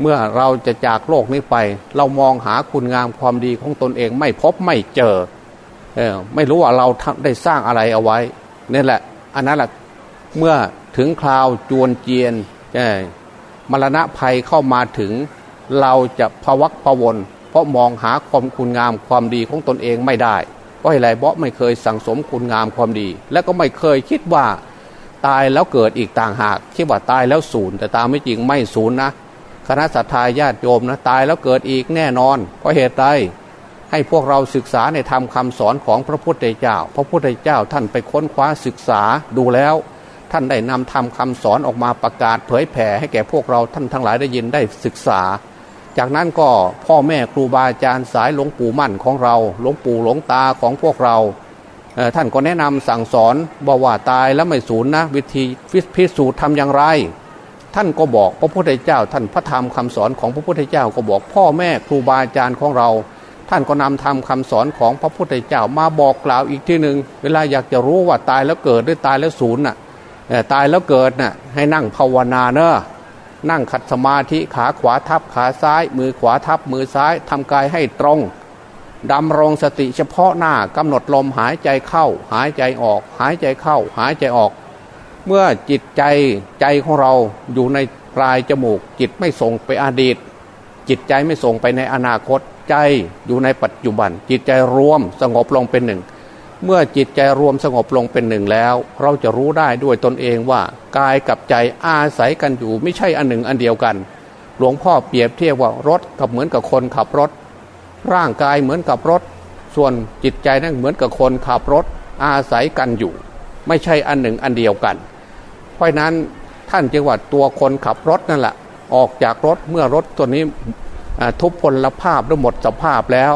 เมื่อเราจะจากโลกนี้ไป เรามองหาคุณงามความดีของตนเองไม่พบไม่เจอเออไม่รู้ว่าเราได้สร้างอะไรเอาไว้นี่แหละ อันนั้นแหละเมื่อถึงคราวจวนเจียนมรณะภัยเข้ามาถึง เราจะพวักพวน เพราะมองหาความคุณงามความดีของตนเองไม่ได้เพราะอะไรเพราะไม่เคยสั่งสมคุณงามความดี และก็ไม่เคยคิดว่าตายแล้วเกิดอีกต่างหากคิดว่าตายแล้วศูนย์แต่ตามไม่จริงไม่ศูนย์นะคณะสัตยาญาติโยมนะตายแล้วเกิดอีกแน่นอนเพราะเหตุใดให้พวกเราศึกษาในธรรมคาสอนของพระพุทธเจ้า พระพุทธเจ้าท่านไปค้นคว้าศึกษาดูแล้ว ท่านได้นำธรรมคาสอนออกมาประกาศเผยแผ่ให้แก่พวกเราท่านทั้งหลายได้ยินได้ศึกษา จากนั้นก็พ่อแม่ครูบาอาจารย์สายหลวงปู่มั่นของเราหลวงปู่หลวงตาของพวกเรา ท่านก็แนะนำสั่งสอนบอกว่าตายแล้วไม่สูญนะ วิธีพิสูจน์ทำอย่างไร ท่านก็บอกพระพุทธเจ้า ท่านพระธรรมคำสอนของพระพุทธเจ้าก็บอกพ่อแม่ครูบาอาจารย์ของเรา ท่านก็นำทำคำสอนของพระพุทธเจ้ามาบอกกล่าวอีกที่หนึ่งเวลาอยากจะรู้ว่าตายแล้วเกิดหรือตายแล้วสูญน่ะตายแล้วเกิดน่ะให้นั่งภาวนาเนอะ นั่งขัดสมาธิขาขวาทับขาซ้าย มือขวาทับมือซ้ายทำกายให้ตรงดำรงสติเฉพาะหน้ากำหนดลมหายใจเข้า หายใจออก หายใจเข้า หายใจออก เมื่อจิตใจใจของเราอยู่ในปลายจมูก จิตไม่ส่งไปอดีต จิตใจไม่ส่งไปในอนาคตใจอยู่ในปัจจุบัน จิตใจรวมสงบลงเป็นหนึ่ง เมื่อจิตใจรวมสงบลงเป็นหนึ่งแล้ว เราจะรู้ได้ด้วยตนเองว่ากายกับใจอาศัยกันอยู่ไม่ใช่อันหนึ่งอันเดียวกัน หลวงพ่อเปรียบเทียบว่ารถกับเหมือนกับคนขับรถ ร่างกายเหมือนกับรถ ส่วนจิตใจนั่นเหมือนกับคนขับรถ อาศัยกันอยู่ ไม่ใช่อันหนึ่งอันเดียวกัน เพราะนั้นท่านจึงว่าตัวคนขับรถนั่นแหละออกจากรถเมื่อรถตัวนี้ทุพพลภาพหรือหมดสภาพแล้ว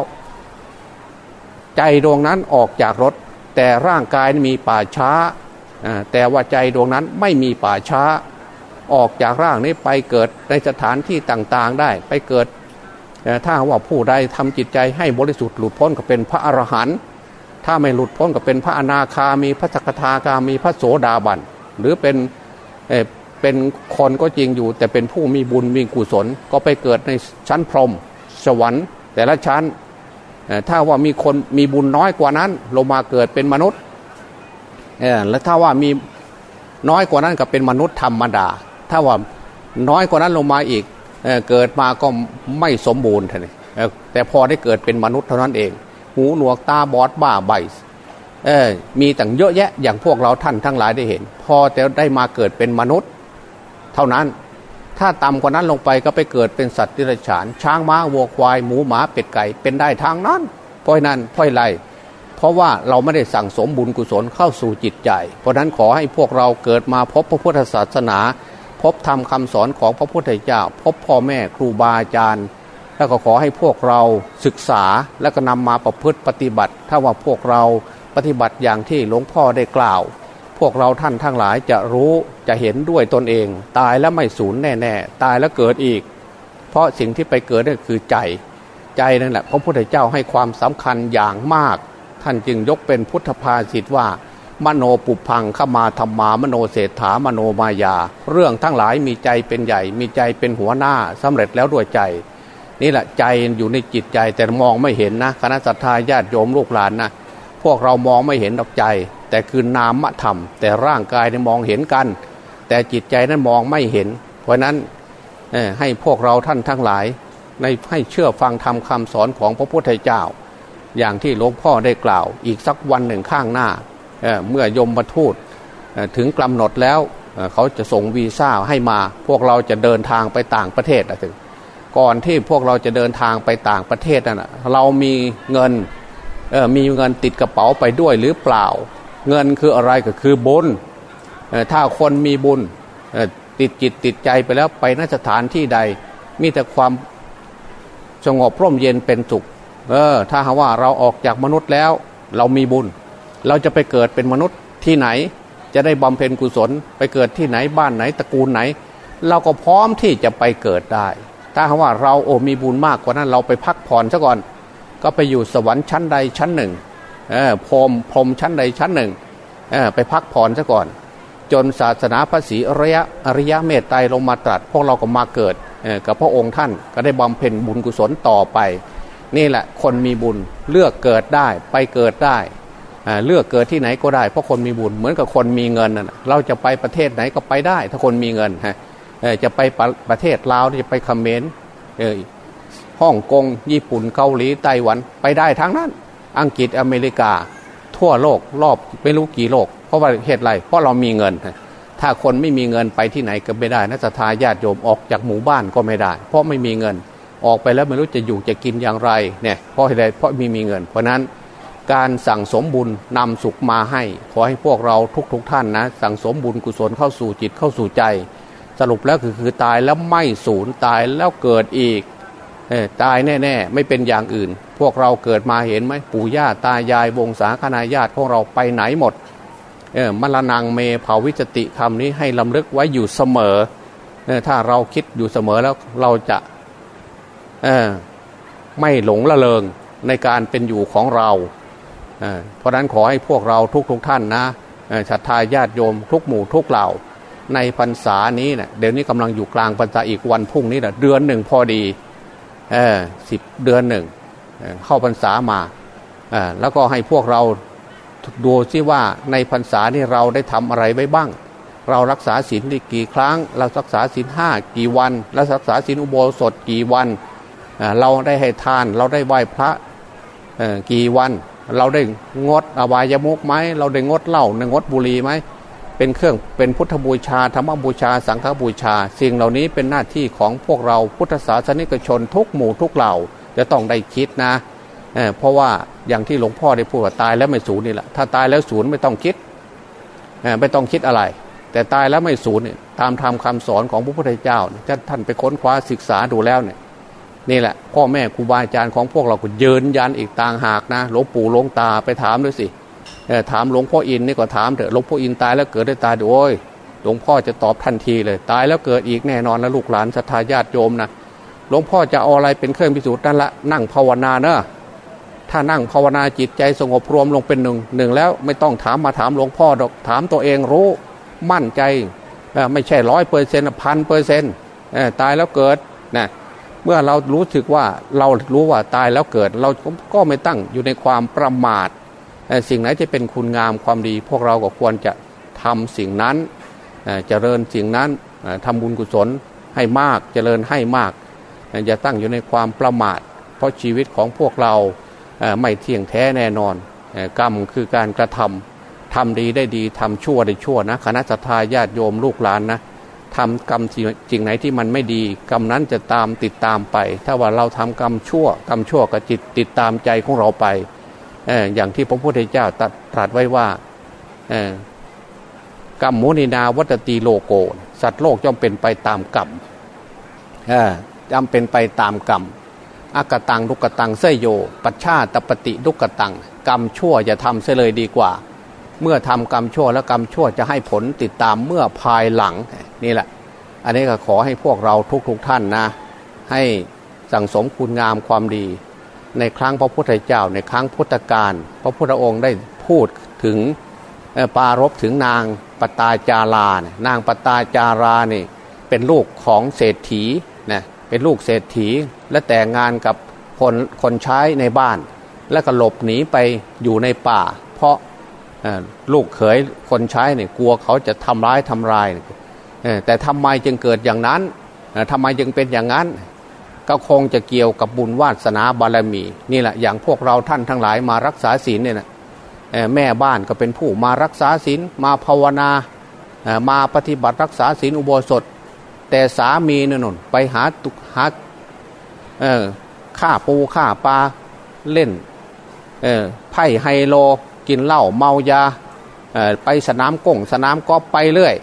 ใจดวงนั้นออกจากรถ แต่ร่างกายมีป่าช้า แต่ว่าใจดวงนั้นไม่มีป่าช้า ออกจากร่างนี้ไปเกิดในสถานที่ต่างๆได้ไปเกิดถ้าว่าผู้ใดทำจิตใจให้บริสุทธิ์หลุดพ้นก็เป็นพระอรหันต์ถ้าไม่หลุดพ้นก็เป็นพระอนาคามีพระสกทาคามีพระโสดาบันหรือเป็นเป็นคนก็จริงอยู่ แต่เป็นผู้มีบุญมีกุศลก็ไปเกิดในชั้นพรหมสวรรค์ แต่ละชั้น ถ้าว่ามีคนมีบุญน้อยกว่านั้นลงมาเกิดเป็นมนุษย์แล้วถ้าว่ามีน้อยกว่านั้นก็เป็นมนุษย์ธรรมดา ถ้าว่าน้อยกว่านั้นลงมาอีกเกิดมาก็ไม่สมบูรณ์ท่านแต่พอได้เกิดเป็นมนุษย์เท่านั้นเอง หูหนวกตาบอดบ้าใบมีต่างเยอะแยะอย่างพวกเราท่านทั้งหลายได้เห็น พอแต่ได้มาเกิดเป็นมนุษย์ เท่านั้น ถ้าต่ำกว่านั้นลงไปก็ไปเกิดเป็นสัตว์ที่ไรฉานช้างม้าวัวควายหมูหมาเป็ดไก่เป็นได้ทางนั้นเพราะนั้นเพราะไรเพราะว่าเราไม่ได้สั่งสมบุญกุศลเข้าสู่จิตใจ เพราะนั้นขอให้พวกเราเกิดมาพบพระพุทธศาสนา พบธรรมคาสอนของพระพุทธเจ้า พบพ่อแม่ครูบาอาจารย์ แล้วก็ขอให้พวกเราศึกษาแล้วก็นำมาประพฤติปฏิบัติ ถ้าว่าพวกเราปฏิบัติอย่างที่หลวงพ่อได้กล่าว พวกเราท่านทั้งหลายจะรู้จะเห็นด้วยตนเอง ตายแล้วไม่สูญแน่ ๆ ตายแล้วเกิดอีก เพราะสิ่งที่ไปเกิดนั่นคือใจใจนั่นแหละพระพุทธเจ้าให้ความสำคัญอย่างมาก ท่านจึงยกเป็นพุทธภาษิตว่า มโนปุพังขมาธรรมามโนเศรษฐามโนมายา เรื่องทั้งหลายมีใจเป็นใหญ่ มีใจเป็นหัวหน้าสำเร็จแล้วด้วยใจ นี่แหละใจอยู่ในจิตใจแต่มองไม่เห็นนะคณะสัตยาญาติโยมลูกหลานนะพวกเรามองไม่เห็นดอกใจ แต่คือนามธรรม แต่ร่างกายเนี่ยมองเห็นกัน แต่จิตใจนั้นมองไม่เห็น เพราะนั้นให้พวกเราท่านทั้งหลายในให้เชื่อฟังธรรมคาสอนของพระพุทธเจ้า อย่างที่หลวงพ่อได้กล่าว อีกสักวันหนึ่งข้างหน้าเมื่อยมมาทูตถึงกำหนดแล้วเขาจะส่งวีซ่าให้มา พวกเราจะเดินทางไปต่างประเทศนะถึงก่อนที่พวกเราจะเดินทางไปต่างประเทศนั่นเรามีเงินมีเงินติดกระเป๋าไปด้วยหรือเปล่า เงินคืออะไรก็คือบุญถ้าคนมีบุญติดจิตติดใจไปแล้วไปนสถานที่ใด มีแต่ความสงบร่มเย็นเป็นสุขเออถ้าหาว่าเราออกจากมนุษย์แล้ว เรามีบุญ เราจะไปเกิดเป็นมนุษย์ที่ไหน จะได้บำเพ็ญกุศล ไปเกิดที่ไหนบ้านไหนตระกูลไหน เราก็พร้อมที่จะไปเกิดได้ ถ้าหาว่าเราโอ้มีบุญมากกว่านั้นเราไปพักผ่อนซะก่อน ก็ไปอยู่สวรรค์ชั้นใดชั้นหนึ่ง พรมพรมชั้นใดชั้นหนึ่งไปพักผ่อนซะก่อน จนศาสนาพระศรีอริยะอริยะเมตไตรลงมาตรัส พวกเราก็มาเกิดกับพระองค์ท่านก็ได้บำเพ็ญบุญกุศลต่อไป นี่แหละคนมีบุญเลือกเกิดได้ไปเกิดได้เลือกเกิดที่ไหนก็ได้เพราะคนมีบุญเหมือนกับคนมีเงินเราจะไปประเทศไหนก็ไปได้ ถ้าคนมีเงินฮะจะไปประเทศลาวจะไปคอมเมนต์ฮ่องกงญี่ปุ่นเกาหลีไต้หวันไปได้ทั้งนั้น อังกฤษอเมริกา ทั่วโลกรอบไม่รู้กี่โลก เพราะว่าเหตุไรเพราะเรามีเงิน ถ้าคนไม่มีเงินไปที่ไหนก็ไม่ได้นักทาญาติโยมออกจากหมู่บ้านก็ไม่ได้ เพราะไม่มีเงินออกไปแล้วไม่รู้จะอยู่จะกินอย่างไรเนี่ยเพราะอะไรเพราะมีมีเงิน เพราะนั้นการสั่งสมบุญนำสุขมาให้ ขอให้พวกเราทุกๆทท่านนะ สั่งสมบุญกุศลเข้าสู่จิตเข้าสู่ใจ สรุปแล้วคือคือตายแล้วไม่สูญตายแล้วเกิดอีก ตายแน่ ๆ ไม่เป็นอย่างอื่น พวกเราเกิดมาเห็นไหมปู่ย่าตายายวงศาคณาญาติพวกเราไปไหนหมดมรณงเมเผาวิจติคำนี้ให้ลำลึกไว้อยู่เสมอถ้าเราคิดอยู่เสมอแล้วเราจะไม่หลงละเลงในการเป็นอยู่ของเราเพราะนั้นขอให้พวกเราทุกๆทท่านนะศรัทธาญาติโยมทุกหมู่ทุกเหล่า ในพรรษานี้เนะเดี๋ยวนี้กำลังอยู่กลางพรรษาอีกวันพุ่งนี้นะเดือนหนึ่งพอดี สิบเดือนหนึ่งเข้าพรรษามาแล้วก็ให้พวกเราดูซิว่าในพรรษานี้เราได้ทำอะไรไว้บ้าง เรารักษาศีลกี่ครั้ง เรารักษาศีลห้ากี่วัน เรารักษาศีลอุโบสถกี่วันเราได้ให้ทาน เราได้ไหว้พระกี่วัน เราได้งดอบายมุกไหมเราได้งดเหล้าในงดบุหรี่ไหม เป็นเครื่องเป็นพุทธบูชาธรรมบูชา สังฆบูชา สิ่งเหล่านี้เป็นหน้าที่ของพวกเราพุทธศาสนิกชนทุกหมู่ทุกเหล่าจะต้องได้คิดนะเเพราะว่าอย่างที่หลวงพ่อได้พูดว่าตายแล้วไม่สูญนี่แหละถ้าตายแล้วสูญไม่ต้องคิดไม่ต้องคิดอะไร แต่ตายแล้วไม่สูญเนี่ยตามธรรมคาสอนของพระพุทธเจ้าท่านไปค้นคว้าศึกษาดูแล้วเนี่ยนี่แหละพ่อแม่ครูบาอาจารย์ของพวกเราก็ยืนยันอีกต่างหากนะหลวงปู่หลวงตาไปถามด้วยสิ ถามหลวงพ่ออินนี่ก็ถามเถอะหลวงพ่ออินตายแล้วเกิดได้ตายโอ้ยหลวงพ่อจะตอบทันทีเลย ตายแล้วเกิดอีกแน่นอนแล้วลูกหลานศรัทธาญาติโยมนะหลวงพ่อจะเอาอะไรเป็นเครื่องพิสูจน์นั่นละนั่งภาวนาเนอะถ้านั่งภาวนาจิตใจสงบรวมลงเป็นหนึ่งหนึ่งแล้วไม่ต้องถามมาถามหลวงพ่อดอกถามตัวเองรู้มั่นใจไม่ใช่ร้อยเปอร์เซ็นต์พันเปอร์เซ็นต์ตายแล้วเกิดนะเมื่อเรารู้สึกว่าเรารู้ว่าตายแล้วเกิด เราก็ไม่ตั้งอยู่ในความประมาท สิ่งไหนจะเป็นคุณงามความดี พวกเราก็ควรจะทำสิ่งนั้นเจริญสิ่งนั้นทำบุญกุศลให้มากเจริญให้มากอย่าตั้งอยู่ในความประมาท เพราะชีวิตของพวกเราไม่เที่ยงแท้แน่นอนกรรมคือการกระทำทำดีได้ดีทำชั่วได้ชั่วนะคณะสัตยาญาติโยมลูกหลานนะทำกรรมจริงไหนที่มันไม่ดี กรรมนั้นจะตามติดตามไป ถ้าว่าเราทำกรรมชั่ว กรรมชั่วก็จิตติดตามใจของเราไป อย่างที่พระพุทธเจ้าตรัสไว้ว่ากรรมมุนีนาวัตตีโลโก สัตว์โลกย่อมเป็นไปตามกรรมย่อมเป็นไปตามกรรมอากตังลุกตังเสยโย ปัชชาตปฏิลุกตัง กรรมชั่วอย่าทำเสียเลยดีกว่า เมื่อทำกรรมชั่วแล้วกรรมชั่วจะให้ผลติดตามเมื่อภายหลังนี่แหละ อันนี้ก็ขอให้พวกเราทุกๆทท่านนะ ให้สั่งสมคุณงามความดี ในครั้งพระพุทธเจ้า ในครั้งพุทธกาลพระพุทธองค์ได้พูดถึงปารบถึงนางปตาจารา นางปตาจารานี่เป็นลูกของเศรษฐีนะเป็นลูกเศรษฐีและแต่งงานกับคนคนใช้ในบ้าน แล้วก็หลบหนีไปอยู่ในป่า เพราะลูกเขยคนใช้เนี่ยกลัวเขาจะทำร้ายทำลายแต่ทำไมจึงเกิดอย่างนั้นทำไมจึงเป็นอย่างนั้น ก็คงจะเกี่ยวกับบุญวาสนาบารมีนี่แหละอย่างพวกเราท่านทั้งหลายมารักษาศีลเนี่ยนะแม่บ้านก็เป็นผู้มารักษาศีลมาภาวนามาปฏิบัติรักษาศีลอุโบสถ แต่สามีนี่นนไปหาตุกหาฆ่าปูฆ่าปลาเล่นไพ่ไฮโลกินเหล้าเมายาไปสนามกงสนามกอล์ฟไปเรื่อย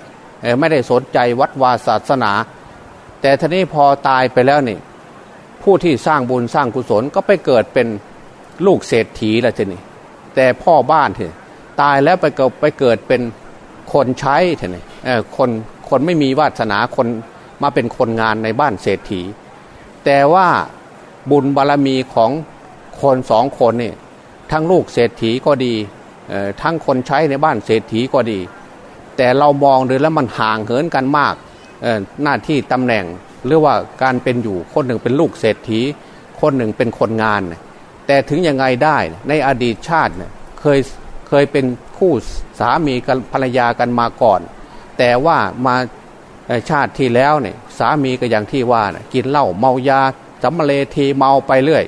ไม่ได้สนใจวัดวาศาสนา แต่ทีนี้พอตายไปแล้วนี่ ผู้ที่สร้างบุญสร้างกุศลก็ไปเกิดเป็นลูกเศรษฐีละทีนี้แต่พ่อบ้านเถอะตายแล้วไปเกิดไปเกิดเป็นคนใช้เถอะนี่คนคนไม่มีวาสนาคนมาเป็นคนงานในบ้านเศรษฐี แต่ว่าบุญบารรมีของคนสองคนนี่ทั้งลูกเศรษฐีก็ดีทั้งคนใช้ในบ้านเศรษฐีก็ดี แต่เรามองดูแล้วมันห่างเหินกันมากหน้าที่ตำแหน่ง หรือว่าการเป็นอยู่คนหนึ่งเป็นลูกเศรษฐี คนหนึ่งเป็นคนงาน แต่ถึงยังไงได้ในอดีตชาติเคยเคยเป็นคู่สามีกับภรรยากันมาก่อน แต่ว่ามาชาติที่แล้วเนี่ยสามีก็อย่างที่ว่านะกินเหล้าเมายาจำเลทีเมาไปเรื่อย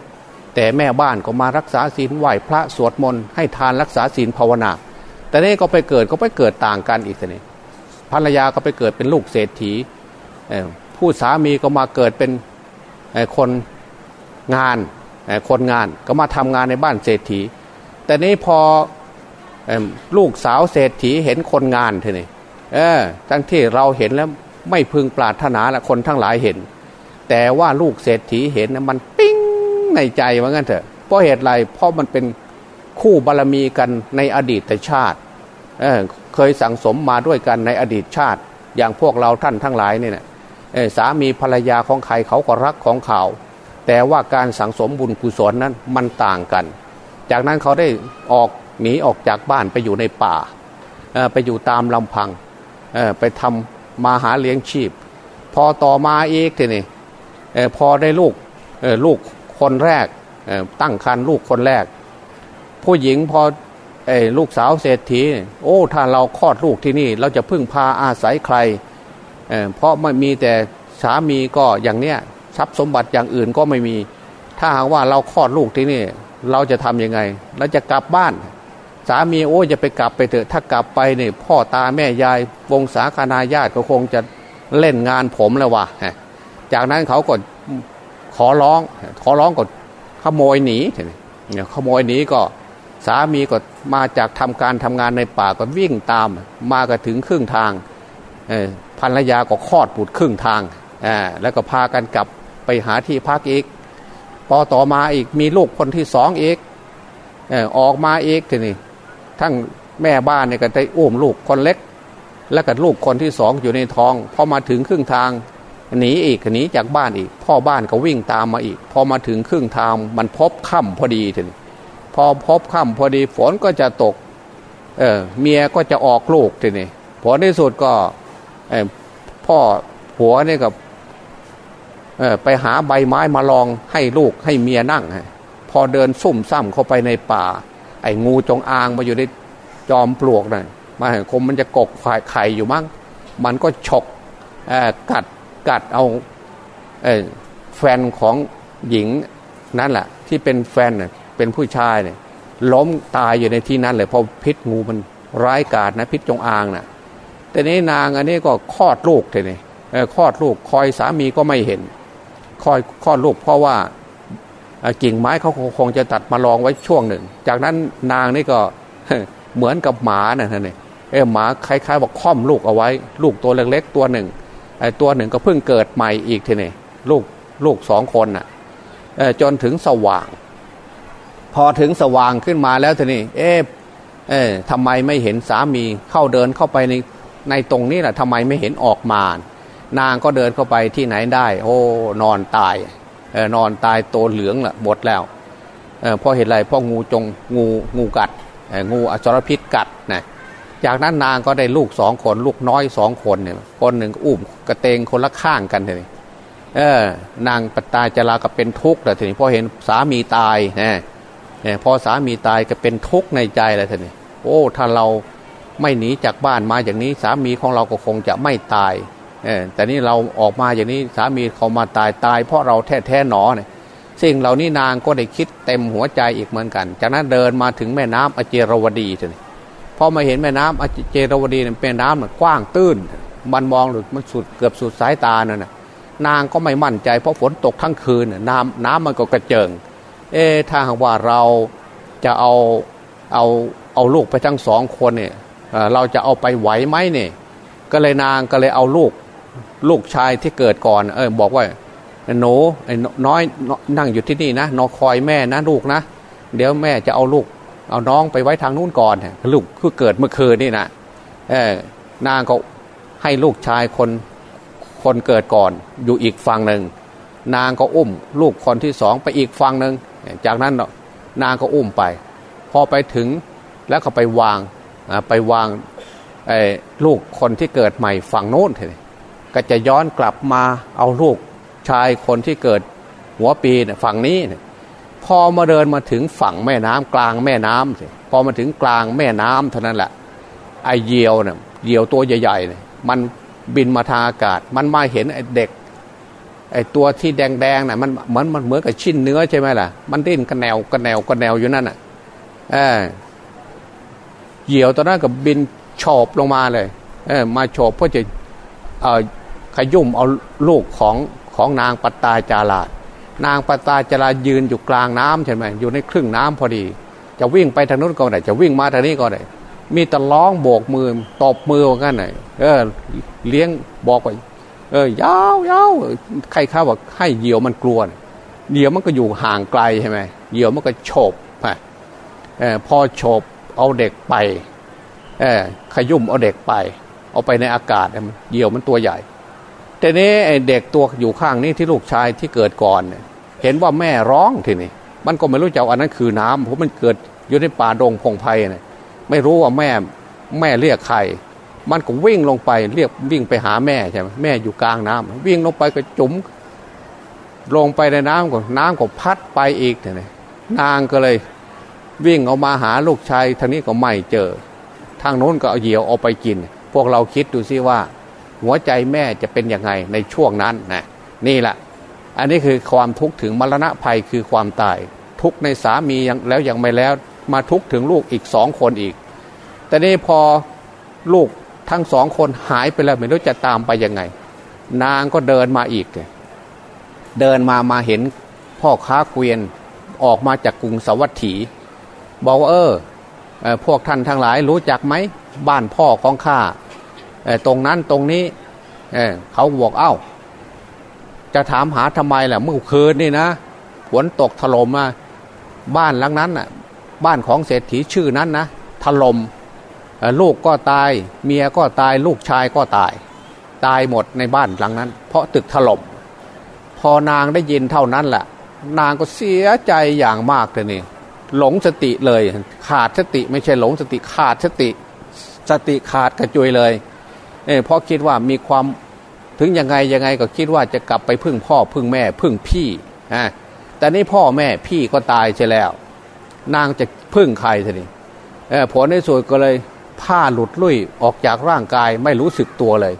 แต่แม่บ้านก็มารักษาศีลไหวพระสวดมนต์ให้ทานรักษาศีลภาวนา แต่นี่ก็ไปเกิดก็ไปเกิดต่างกันอีกทีนี้ภรรยาก็ไปเกิดเป็นลูกเศรษฐี ผู้สามีก็มาเกิดเป็นคนงานคนงานก็มาทำงานในบ้านเศรษฐี แต่นี้พอลูกสาวเศรษฐีเห็นคนงานเท่นี่เออทั้งที่เราเห็นแล้วไม่พึงปรารถนาละคนทั้งหลายเห็น แต่ว่าลูกเศรษฐีเห็นนะมันปิ้งในใจว่างั้นเถอะเพราะเหตุไรเพราะมันเป็นคู่บารรมีกันในอดีตชาติเเคยสั่งสมมาด้วยกันในอดีตชาติ อย่างพวกเราท่านทั้งหลายเนี่ย สามีภรรยาของใครเขาก็รักของเขา แต่ว่าการสังสมบุญกุศลนั้นมันต่างกัน จากนั้นเขาได้ออกหนีออกจากบ้านไปอยู่ในป่าไปอยู่ตามลำพังไปทำมาหาเลี้ยงชีพ พอต่อมาเอกทีนี่พอได้ลูกลูกคนแรกตั้งครรภ์ลูกคนแรก ผู้หญิงพอลูกสาวเศรษฐี โอ้ถ้าเราคลอดลูกที่นี่ เราจะพึ่งพาอาศัยใคร เเพราะไม่มีแต่สามีก็อย่างเนี้ยทรัพย์สมบัติอย่างอื่นก็ไม่มี ถ้าหากว่าเราคลอดลูกที่นี่ เราจะทํำยังไงเราจะกลับบ้าน สามีโอ้จะไปกลับไปเถอะถ้ากลับไปเนี่ยพ่อตาแม่ยายวงศาคณาญาติก็คงจะเล่นงานผมแล้ววะจากนั้นเขาก็ขอร้อง ขอร้องก็ขโมยหนีเนี่ยขโมยหนีก็สามีก็มาจากทำการทำงานในป่าก็วิ่งตาม มาก็ถึงครึ่งทาง ภรรยาก็คลอดบุตรครึ่งทางแล้วก็พากันกลับไปหาที่พักอีกพอต่อมาอีกมีลูกคนที่สองอีกออกมาอีกทีนี้ทั้งแม่บ้านเนี่ยก็ได้อุ้มลูกคนเล็ก แล้วก็ลูกคนที่สองอยู่ในท้องพอมาถึงครึ่งทางหนีอีกหนีจากบ้านอีก พ่อบ้านก็วิ่งตามมาอีก พอมาถึงครึ่งทางมันพบค่ำพอดีทีนี้พอพบค่ำพอดีฝนก็จะตก เออเมียก็จะออกลูกทีนี้ผลที่สุดก็ พ่อผัวเนี่ยกับไปหาใบไม้มาลองให้ลูกให้เมียนั่ง พอเดินซุ่มซ่ามเข้าไปในป่า ไอ้งูจงอางมาอยู่ในจอมปลวกนั่นมาคมมันจะกกไข่อยู่มั้งมันก็ฉกกัดกัดเอาแฟนของหญิงนั่นแหละที่เป็นแฟนเป็นผู้ชายเนี่ยล้มตายอยู่ในที่นั้นเลยเพราะพิษงูมันร้ายกาจนะพิษจงอางนะ่ะ แต่นี้นางอันนี้ก็คลอดลูกทีนี้คลอดลูกคอยสามีก็ไม่เห็นคอยคลอดลูกเพราะว่ากิ่งไม้เขาคงจะตัดมาลองไว้ช่วงหนึ่ง จากนั้นนางนี่ก็เหมือนกับหมานะท่านนี่เออหมาคล้ายๆบอกค่อมลูกเอาไว้ ลูกตัวเล็กๆตัวหนึ่งไอ้ตัวหนึ่งก็เพิ่งเกิดใหม่อีกทีนี่ลูกลูกสองคนน่ะจนถึงสว่าง พอถึงสว่างขึ้นมาแล้วทีนี้เอ๊ะเอ๊ะทำไมไม่เห็นสามีเข้าเดินเข้าไปใน ในตรงนี้แหละทำไมไม่เห็นออกมา นางก็เดินเข้าไปที่ไหนได้ โอ้นอนตายเออนอนตายโตเหลืองละหมดแล้วเออพราะเหตุไรเพราะงูจงงูงูกัดงูอสรพิษกัดนะจากนั้นนางก็ได้ลูกสองคนลูกน้อยสองคนเนี่ยคนหนึ่งอุ้มกระเตงคนละข้างกันเลยเออนางปตาจราก็เป็นทุกข์แล้วทีนี้พอเห็นสามีตายนะพอสามีตายก็เป็นทุกข์ในใจแล้วทีนี้โอ้ถ้าเรา ไม่หนีจากบ้านมาอย่างนี้สามีของเราก็คงจะไม่ตายเออแต่นี่เราออกมาอย่างนี้สามีเขามาตายตาย เพราะเราแท้แท้หนอเนี่ยสิ่งเหล่านี้นางก็ได้คิดเต็มหัวใจอีกเหมือนกัน จากนั้นเดินมาถึงแม่น้ำอเจรวดีเลยพอมาเห็นแม่น้ำอเจรวดีเนี่ยเป็นน้ำกว้างตื้น มันมองหรือมันสุดเกือบสุดสายตาเนี่ยนะนางก็ไม่มั่นใจเพราะฝนตกทั้งคืนน้ำน้ำมันก็กระเจิง เอ๊ถ้าหากว่าเราจะเอาเอาเอาลูกไปทั้งสองคนเนี่ย เราจะเอาไปไหวไหมเนี่ยก็เลยนางก็เลยเอาลูกลูกชายที่เกิดก่อน เออบอกว่าหนูไอ้น้อยนั่งอยู่ที่นี่นะนอคอยแม่นะลูกนะเดี๋ยวแม่จะเอาลูก เอาน้องไปไว้ทางนู้นก่อนลูกคือเกิดเมื่อคืนนี่นะเออนางก็ให้ลูกชายคนคนเกิดก่อนอยู่อีกฝั่งหนึ่งนางก็อุ้ม ลูกคนที่สองไปอีกฝั่งหนึ่งจากนั้นนางก็อุ้มไป พอไปถึงแล้วก็ไปวาง ไปวางลูกคนที่เกิดใหม่ฝั่งโน้นเลยก็จะย้อนกลับมาเอาลูกชายคนที่เกิดหัวปีฝั่งนี้ พอมาเดินมาถึงฝั่งแม่น้ำกลางแม่น้ำพอมาถึงกลางแม่น้ำเท่านั้นแหละไอเยี่ยวเนี่ยเยี่ยวตัวใหญ่ๆเนี่ยมันบินมาทางอากาศ มันมาเห็นไอเด็กไอตัวที่แดงๆน่ะมันเหมือนมันเหมือนกับชิ้นเนื้อใช่ไหมล่ะ มันดิ้นกระแนวกระแนวกระแนวอยู่นั่นอะเออ เหยี่ยวตอนนั้นก็บินโฉบลงมาเลยเออมาโฉบเพื่อจะเออขยุ่มเอาลูกของของนางปัตตาจาราดนางปัตตาจารายืนอยู่กลางน้ำใช่ไหมอยู่ในครึ่งน้ำพอดี จะวิ่งไปทางนู้นก็ได้จะวิ่งมาทางนี้ก็ได้มีต่ร้องโบกมือตบมือว่างั้นหนเออ เลี้ยงบอกไปเออยาวยาวใครข้าบอกให้เหยี่ยวมันกลัวเหยี่ยวมันก็อยู่ห่างไกลใช่ไหมเหยี่ยวมันก็โฉบไปพอโฉบ เอาเด็กไป เออขยุ่มเอาเด็กไป เอาไปในอากาศเหยี่ยวมันตัวใหญ่แต่นี้ไอเด็กตัวอยู่ข้างนี้ที่ลูกชายที่เกิดก่อนเห็นว่าแม่ร้องทีนี้มันก็ไม่รู้จะเอาอันนั้นคือน้ำเพราะมันเกิดอยู่ในป่าดงพงไพ่เนี่ยไม่รู้ว่าแม่แม่เรียกใคร มันก็วิ่งลงไปเรียกวิ่งไปหาแม่ใช่ไหมแม่อยู่กลางน้ำวิ่งลงไปก็จุ๋มลงไปในน้ำก่อนน้ำก็พัดไปอีกเนี่ยนางก็เลย วิ่งออกมาหาลูกชายทางนี้ก็ไม่เจอ ทางโน้นก็เอาเหยี่ยวเอาไปกิน พวกเราคิดดูซิว่า หัวใจแม่จะเป็นยังไงในช่วงนั้นนะนี่แหละ อันนี้คือความทุกข์ถึงมรณะภัยคือความตาย ทุกในสามียังแล้วยังไม่แล้ว มาทุกถึงลูกอีกสองคนอีก แต่นี่พอลูกทั้งสองคนหายไปแล้วไม่รู้จะตามไปยังไง นางก็เดินมาอีก เดินมามาเห็นพ่อค้าเกวียนออกมาจากกรุงสวัสถี บอกว่าเออพวกท่านทั้งหลายรู้จักไหมบ้านพ่อของข้าตรงนั้นตรงนี้เเขาบอกเอ้า จะถามหาทำไมล่ะเมื่อคืนนี่นะฝนตกถล่มมาบ้านหลังนั้นน่ะบ้านของเศรษฐีชื่อนั้นนะถลม่มลูกก็ตาย เมียก็ตาย ลูกชายก็ตาย ตายหมดในบ้านหลังนั้น เพราะตึกถลม่มพอนางได้ยินเท่านั้นแหละนางก็เสียใจอย่างมากเลยนี่ หลงสติเลย ขาดสติไม่ใช่หลงสติขาดสติ สติขาดกระจุยเลยเเพราะคิดว่ามีความถึงยังไงยังไงก็คิดว่าจะกลับไปพึ่งพ่อพึ่งแม่พึ่งพี่อะแต่นี่พ่อแม่พี่ก็ตายใช่แล้ว นางจะพึ่งใครทีนี้ผลในสุดก็เลยผ้าหลุดลุ่ยออกจากร่างกายไม่รู้สึกตัวเลย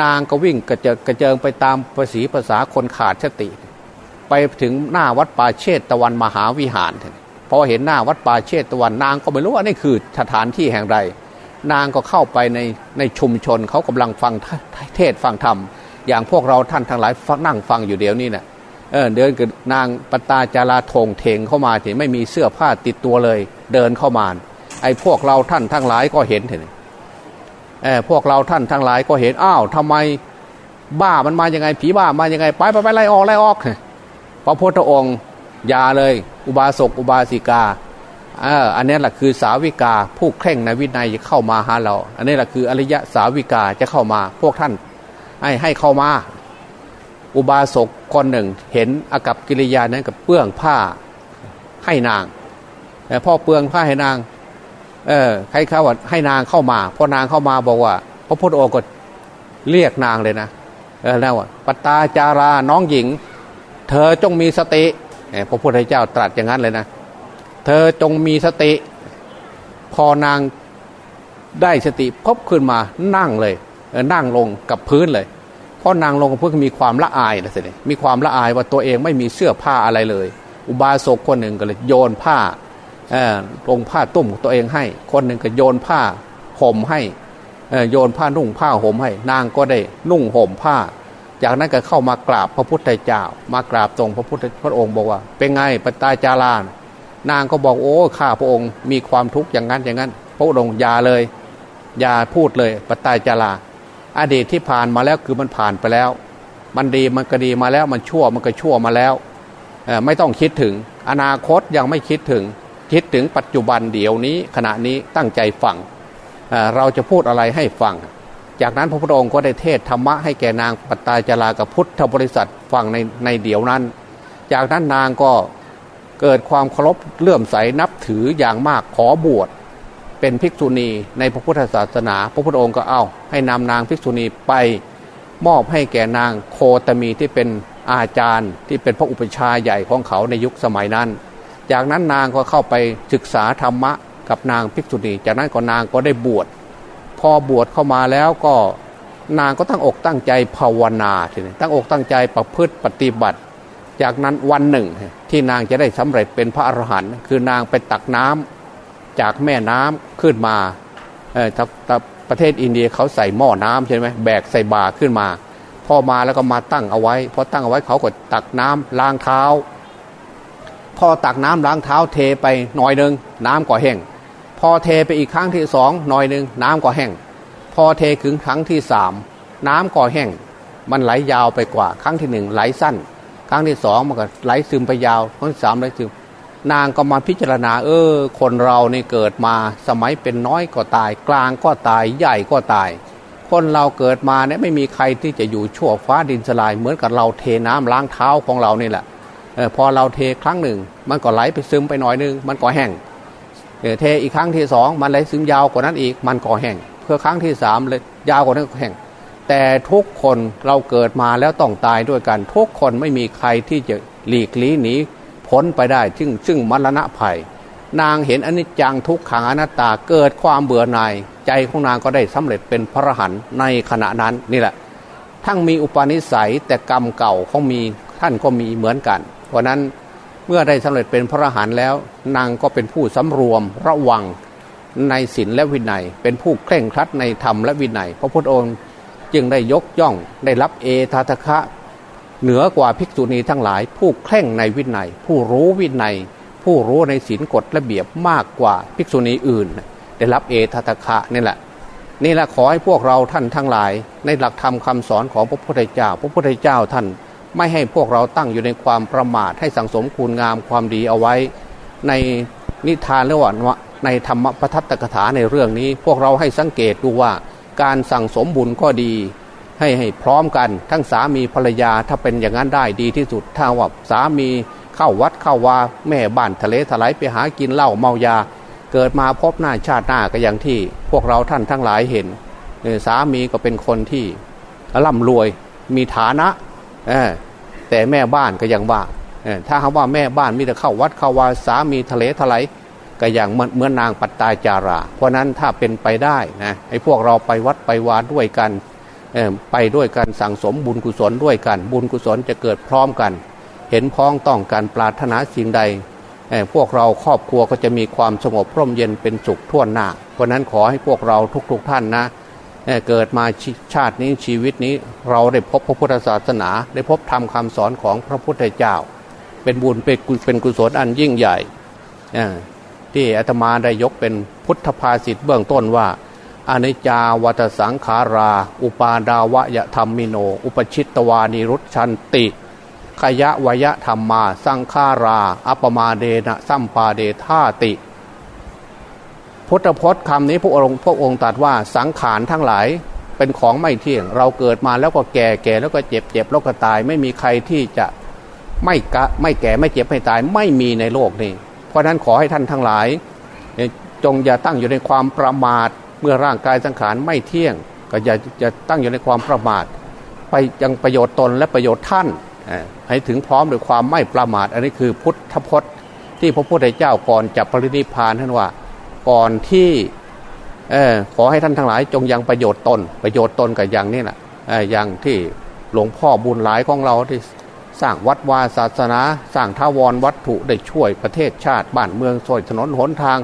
นางก็วิ่งกระเจิงกระเจิงไปตามภาษีภาษาคนขาดสติ ไปถึงหน้าวัดป่าเชตตะวันมหาวิหาร พอเห็นหน้าวัดป่าเชตตะวันนางก็ไม่รู้ว่านี่คือสถานที่แห่งใด นางก็เข้าไปในในชุมชนเขากำลังฟังเทศฟังธรรม อย่างพวกเราท่านทั้งหลายนั่งฟังอยู่เดี๋ยวนี้เนะี่ยเออเดินกับนางปตาจาราทงเทงเข้ามาถึงไม่มีเสื้อผ้าติดตัวเลย เดินเข้ามา ไอ้พวกเราท่านทั้งหลายก็เห็นเห็นเออพวกเราท่านทั้งหลายก็เห็นอ้าวทำไมบ้ามันมายังไงผีบ้ามายังไงไปไปไปไล่ออกไล่ออกพระพุทธองค์ ยาเลย อุบาสกอุบาสิกาเอออันนี้แหละคือสาวิกาผู้เคร่งในวินัยจะเข้ามาหาเรา อันนี้แหละคืออริยะสาวิกาจะเข้ามาพวกท่าน ให้ให้เข้ามา อุบาสกคนหนึ่งเห็นอากับกิริยานั้นกับเปื้องผ้าให้นางแต่พ่อเปื้องผ้าให้นาง เออใครเขาว่าให้นางเข้ามาพอนางเข้ามาบอกว่า พระพุทธองค์ก็เรียกนางเลยนะเออแล้วว่าปตาจาราน้องหญิง เธอจงมีสติ พระพุทธเจ้าตรัสอย่างนั้นเลยนะ เธอจงมีสติ พอนางได้สติพบขึ้นมานั่งเลยนั่งลงกับพื้นเลยราะนางลงเพื่อมีความละอายนะสิมีความละอายว่าตัวเองไม่มีเสื้อผ้าอะไรเลย อุบาสกคนหนึ่งก็เลยโยนผ้าลงผ้าตุ้มตัวเองให้ คนหนึ่งก็โยนผ้าห่มให้โยนผ้านุ่งผ้าห่มให้ นางก็ได้นุ่งห่มผ้า จากนั้นก็เข้ามากราบพระพุทธเจ้า มากราบตรงพระพุทธพระองค์บอกว่า เป็นไงปตาจารานนางก็บอกโอ้ข้าพระองค์มีความทุกข์อย่างนั้นอย่างนั้น พระองค์ยาเลย อย่าพูดเลยปตาจาราอดีตที่ผ่านมาแล้วคือมันผ่านไปแล้ว มันดีมันก็ดีมาแล้วมันชั่วมันก็ชั่วมาแล้วไม่ต้องคิดถึง อนาคตยังไม่คิดถึง คิดถึงปัจจุบันเดี๋ยวนี้ขณะนี้ตั้งใจฟังเราจะพูดอะไรให้ฟัง จากนั้นพระพุทธองค์ก็ได้เทศธรรมะให้แก่นางปตาจารากับพุทธบริษัทฟังในในเดี๋ยวนั้น จากนั้นนางก็เกิดความเคารพเลื่อมใสนับถืออย่างมากขอบวชเป็นภิกษุณีในพระพุทธศาสนา พระพุทธองค์ก็เอาให้นำนางภิกษุณีไปมอบให้แก่นางโคตมีที่เป็นอาจารย์ที่เป็นพระอุปชาใหญ่ของเขาในยุคสมัยนั้น จากนั้นนางก็เข้าไปศึกษาธรรมะกับนางภิกษุณี จากนั้นก็นางก็ได้บวช พอบวชเข้ามาแล้วก็นางก็ตั้งอกตั้งใจภาวนาทีนี้ตั้งอกตั้งใจประพฤติปฏิบัติ จากนั้นวันหนึ่ง ที่นางจะได้สำเร็จเป็นพระอรหันต์คือนางไปตักน้ำจากแม่น้ำขึ้นมาเออประเทศอินเดียเขาใส่หม้อน้ำใช่ไหมแบกใส่บาขึ้นมา พอมาแล้วก็มาตั้งเอาไว้ พอตั้งเอาไว้เขาก็ตักน้ำล้างเท้า พอตักน้ำล้างเท้าเทไปหน่อยหนึ่งน้ำก็แห้ง พอเทไปอีกครั้งที่สองหน่อยหนึ่งน้ำก็แห้ง พอเทถึงครั้งที่สามน้ำก็แห้ง มันไหลยาวไปกว่า ครั้งที่หนึ่งไหลสั้น ครั้งที่สองมันก็ไหลซึมไปยาว ครั้งที่สามไหลซึม นางก็มาพิจารณา เออ คนเราเนี่เกิดมาสมัยเป็นน้อยก็ตาย กลางก็ตายใหญ่ก็ตาย คนเราเกิดมาเนี่ยไม่มีใครที่จะอยู่ชั่วฟ้าดินสลายเหมือนกับเราเทน้ำล้างเท้าของเรานี่แหละออพอเราเทครั้งหนึ่ง มันก็ไหลไปซึมไปหน่อยนึง มันก็แห้ง เทอีกครั้งที่สองมันไหลซึมยาวกว่านั้นอีกมันก็แห้งเพื่อครั้งที่สามเลยยาวกว่านั้นก็แห้งแต่ทุกคนเราเกิดมาแล้วต้องตายด้วยกัน ทุกคนไม่มีใครที่จะหลีกลี่หนีพ้นไปได้ซึ่งซึ่งมรณะภัย นางเห็นอนิจจังทุกขังอนัตตาเกิดความเบื่อหน่าย ใจของนางก็ได้สำเร็จเป็นพระหันในขณะนั้นนี่แหละ ทั้งมีอุปนิสัยแต่กรรมเก่าเขามีท่านก็มีเหมือนกัน เพราะนั้น เมื่อได้สำเร็จเป็นพระอรหันต์แล้ว นางก็เป็นผู้สำรวมระวังในศีลและวินัย เป็นผู้เคร่งครัดในธรรมและวินัย พระพุทธองค์จึงได้ยกย่องได้รับเอธาทคะเหนือกว่าภิกษุณีทั้งหลาย ผู้เคร่งในวินัย ผู้รู้วินัย ผู้รู้ในศีลกฎระเบียบมากกว่าภิกษุณีอื่น ได้รับเอตตะคะนี่แหละนี่แหละขอให้พวกเราท่านทั้งหลาย ในหลักธรรมคาสอนของพระพุทธเจ้า พระพุทธเจ้าท่าน ไม่ให้พวกเราตั้งอยู่ในความประมาทให้สังสมคุณงามความดีเอาไว้ ในนิทานเรื่อว่าในธรรมปทัตตกถาในเรื่องนี้ พวกเราให้สังเกตดูว่าการสั่งสมบุญก็ดี ให้ให้พร้อมกัน ทั้งสามีภรรยาถ้าเป็นอย่างนั้นได้ดีที่สุด ถ้าว่าสามีเข้าวัดเข้าวาแม่บ้านทะเลถลายไปหากินเหล้าเมายา เกิดมาพบหน้าชาติหน้าก็อย่างที่ พวกเราท่านทั้งหลายเห็นสามีก็เป็นคนที่ร่ำรวยมีฐานะ แต่แม่บ้านก็ยังว่าถ้าคำว่าแม่บ้านมีแต่เข้าวัดเข้าวาสามีทะเลถลายก็อย่างเหมือนนางปัตตาจารา เพราะนั้นถ้าเป็นไปได้นะให้พวกเราไปวัดไปวาด้วยกันไปด้วยกันสั่งสมบุญกุศลด้วยกัน บุญกุศลจะเกิดพร้อมกัน เห็นพ้องต้องการปรารถนาสิ่งใดพวกเราครอบครัวก็จะมีความสงบร่มเย็นเป็นสุขทั่วหน้า เพราะนั้นขอให้พวกเราทุกๆทท่านนะ เกิดมาชาตินี้ชีวิตนี้เราได้พบพระพุทธศาสนา ได้พบธรรมคาสอนของพระพุทธเจ้า เป็นบุญเป็นกุศลอันยิ่งใหญ่ที่อาตมาได้ยกเป็นพุทธภาษิตเบื้องต้นว่าอนิจจาวัตสังขารา อุปาดาวะยะธรรมิโน อุปชิตตวานิรุชันติขยะวยะธรรมมา สังขารา อัปมาเดนะสัมปาเดธาติ พุทธพจน์คำนี้พระองค์พระองค์ตรัสว่าสังขารทั้งหลายเป็นของไม่เที่ยง เราเกิดมาแล้วก็แก่แก่แล้วก็เจ็บเจ็บแล้วก็ตาย ไม่มีใครที่จะไม่กะไม่แก่ไม่เจ็บไม่ตายไม่มีในโลกนี้ เพราะนั้นขอให้ท่านทั้งหลาย จงอย่าตั้งอยู่ในความประมาทเมื่อร่างกายสังขารไม่เที่ยง ก็อย่าจะตั้งอยู่ในความประมาท ไปยังประโยชน์ตนและประโยชน์ท่านให้ถึงพร้อมด้วยความไม่ประมาท อันนี้คือพุทธพจน์ ที่พระพุทธเจ้าก่อนจะปรินิพานท่านว่า ก่อนที่ขอให้ท่านทั้งหลายจงยังประโยชน์ตน ประโยชน์ตนกับอย่างนี้แหละอย่างที่หลวงพ่อบุญหลายของเราที่สร้างวัดวาศาสนา สร้างท้าวรวัตถุได้ช่วยประเทศชาติบ้านเมืองช่วยถนนหนทาง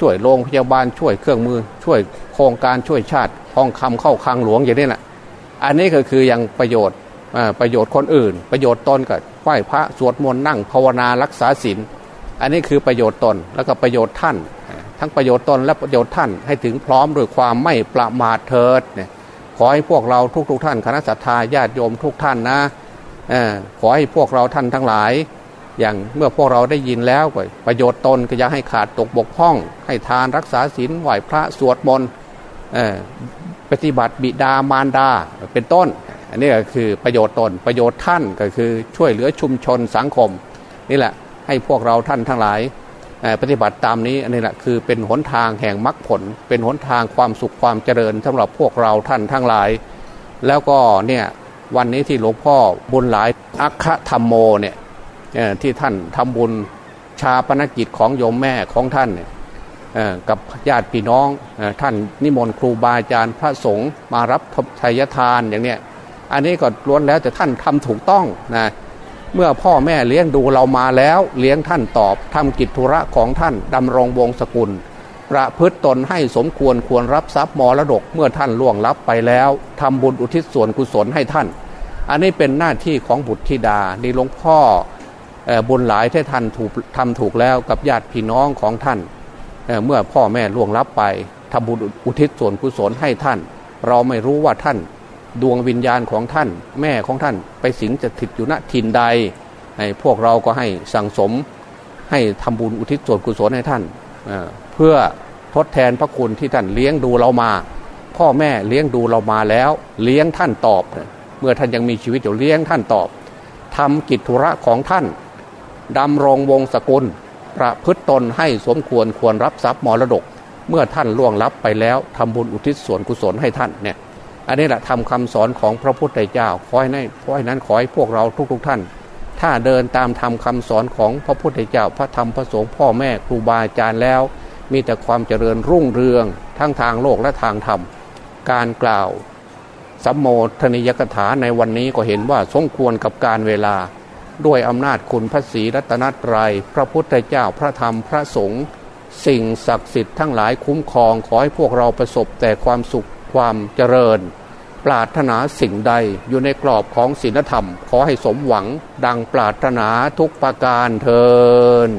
ช่วยโรงพยาบาลช่วยเครื่องมือ ช่วยโครงการช่วยชาติห้องคำเข้าคลังหลวงอย่างนี้แหละอันนี้ก็คือยังประโยชน์ประโยชน์คนอื่น ประโยชน์ตนก็ไหว้พระสวดมนต์นั่งภาวนารักษาศีลอันนี้คือประโยชน์ตนแล้วก็ประโยชน์ท่าน ทั้งประโยชน์ตนและประโยชน์ท่านให้ถึงพร้อมด้วยความไม่ประมาทเถิดเนี่ยขอให้พวกเราทุกๆทท่านคณะสัตยาญาติโยมทุกท่านนะขอให้พวกเราท่านทั้งหลาย อย่างเมื่อพวกเราได้ยินแล้วก็ประโยชน์ตนก็อย่าให้ขาดตกบกพร่อง ให้ทานรักษาศีลไหวพระสวดมนต์ปฏิบัติบิดามารดาเป็นต้น อันนี้ก็คือประโยชน์ตนประโยชน์ท่านก็คือช่วยเหลือชุมชนสังคม นี่แหละให้พวกเราท่านทั้งหลาย ปฏิบัติตามนี้อันนี้แหละคือเป็นหนทางแห่งมรรคผล เป็นหนทางความสุขความเจริญสำหรับพวกเราท่านทั้งหลาย แล้วก็เนี่ยวันนี้ที่หลวงพ่อบุญหลายอัคคธรรมโมเนี่ยที่ท่านทำบุญชาปนกิจของโยมแม่ของท่านเนี่ยกับญาติพี่น้องท่านนิมนต์ครูบาอาจารย์พระสงฆ์มารับทายทานอย่างเนี้ยอันนี้ก็ล้วนแล้วแต่ท่านทำถูกต้องนะ เมื่อพ่อแม่เลี้ยงดูเรามาแล้วเลี้ยงท่านตอบทำกิจธุระของท่านดำรงวงศกุล ประพฤติตนให้สมควรควรรับทรัพย์มรดกเมื่อท่านล่วงลับไปแล้วทำบุญอุทิศส่วนกุศลให้ท่าน อันนี้เป็นหน้าที่ของบุตรธิดาในหลวงพ่อบุญหลายที่ท่านถูกทำถูกแล้วกับญาติพี่น้องของท่านเเมื่อพ่อแม่ล่วงลับไปทำบุญอุทิศส่วนกุศลให้ท่าน เราไม่รู้ว่าท่าน ดวงวิญญาณของท่าน แม่ของท่านไปสิงจะถิดอยู่ณทินใดให้พวกเราก็ให้สั่งสมให้ทำบุญอุทิศส่วนกุศลให้ท่านเพื่อทดแทนพระคุณที่ท่านเลี้ยงดูเรามา พ่อแม่เลี้ยงดูเรามาแล้ว เลี้ยงท่านตอบ เมื่อท่านยังมีชีวิตอยู่เลี้ยงท่านตอบทำกิจธุระของท่านดำรงวงศกุล ประพฤตตนให้สมควรควรรับทรัพย์มรดก เมื่อท่านล่วงลับไปแล้วทำบุญอุทิศส่วนกุศลให้ท่านเนี่ย อันนี้แหละทำคำสอนของพระพุทธเจ้าขอให้นั้นขอให้นั้นขอให้พวกเราทุกๆทท่าน ถ้าเดินตามทำคำสอนของพระพุทธเจ้าพระธรรมพระสงฆ์พ่อแม่ครูบาอาจารย์แล้ว มีแต่ความเจริญรุ่งเรือง ทั้งทางโลกและทางธรรม การกล่าวสัมโมทนิยกถาในวันนี้ก็เห็นว่าสมควรกับการเวลา ด้วยอำนาจคุณพระศรีรัตนตรยัย พระพุทธเจ้าพระธรรมพระสงฆ์สิ่งศักดิ์สิทธิ์ทั้งหลายคุ้มครองขอให้พวกเราประสบแต่ความสุข ความเจริญ ปรารถนาสิ่งใดอยู่ในกรอบของศีลธรรม ขอให้สมหวังดังปรารถนาทุกประการเทิน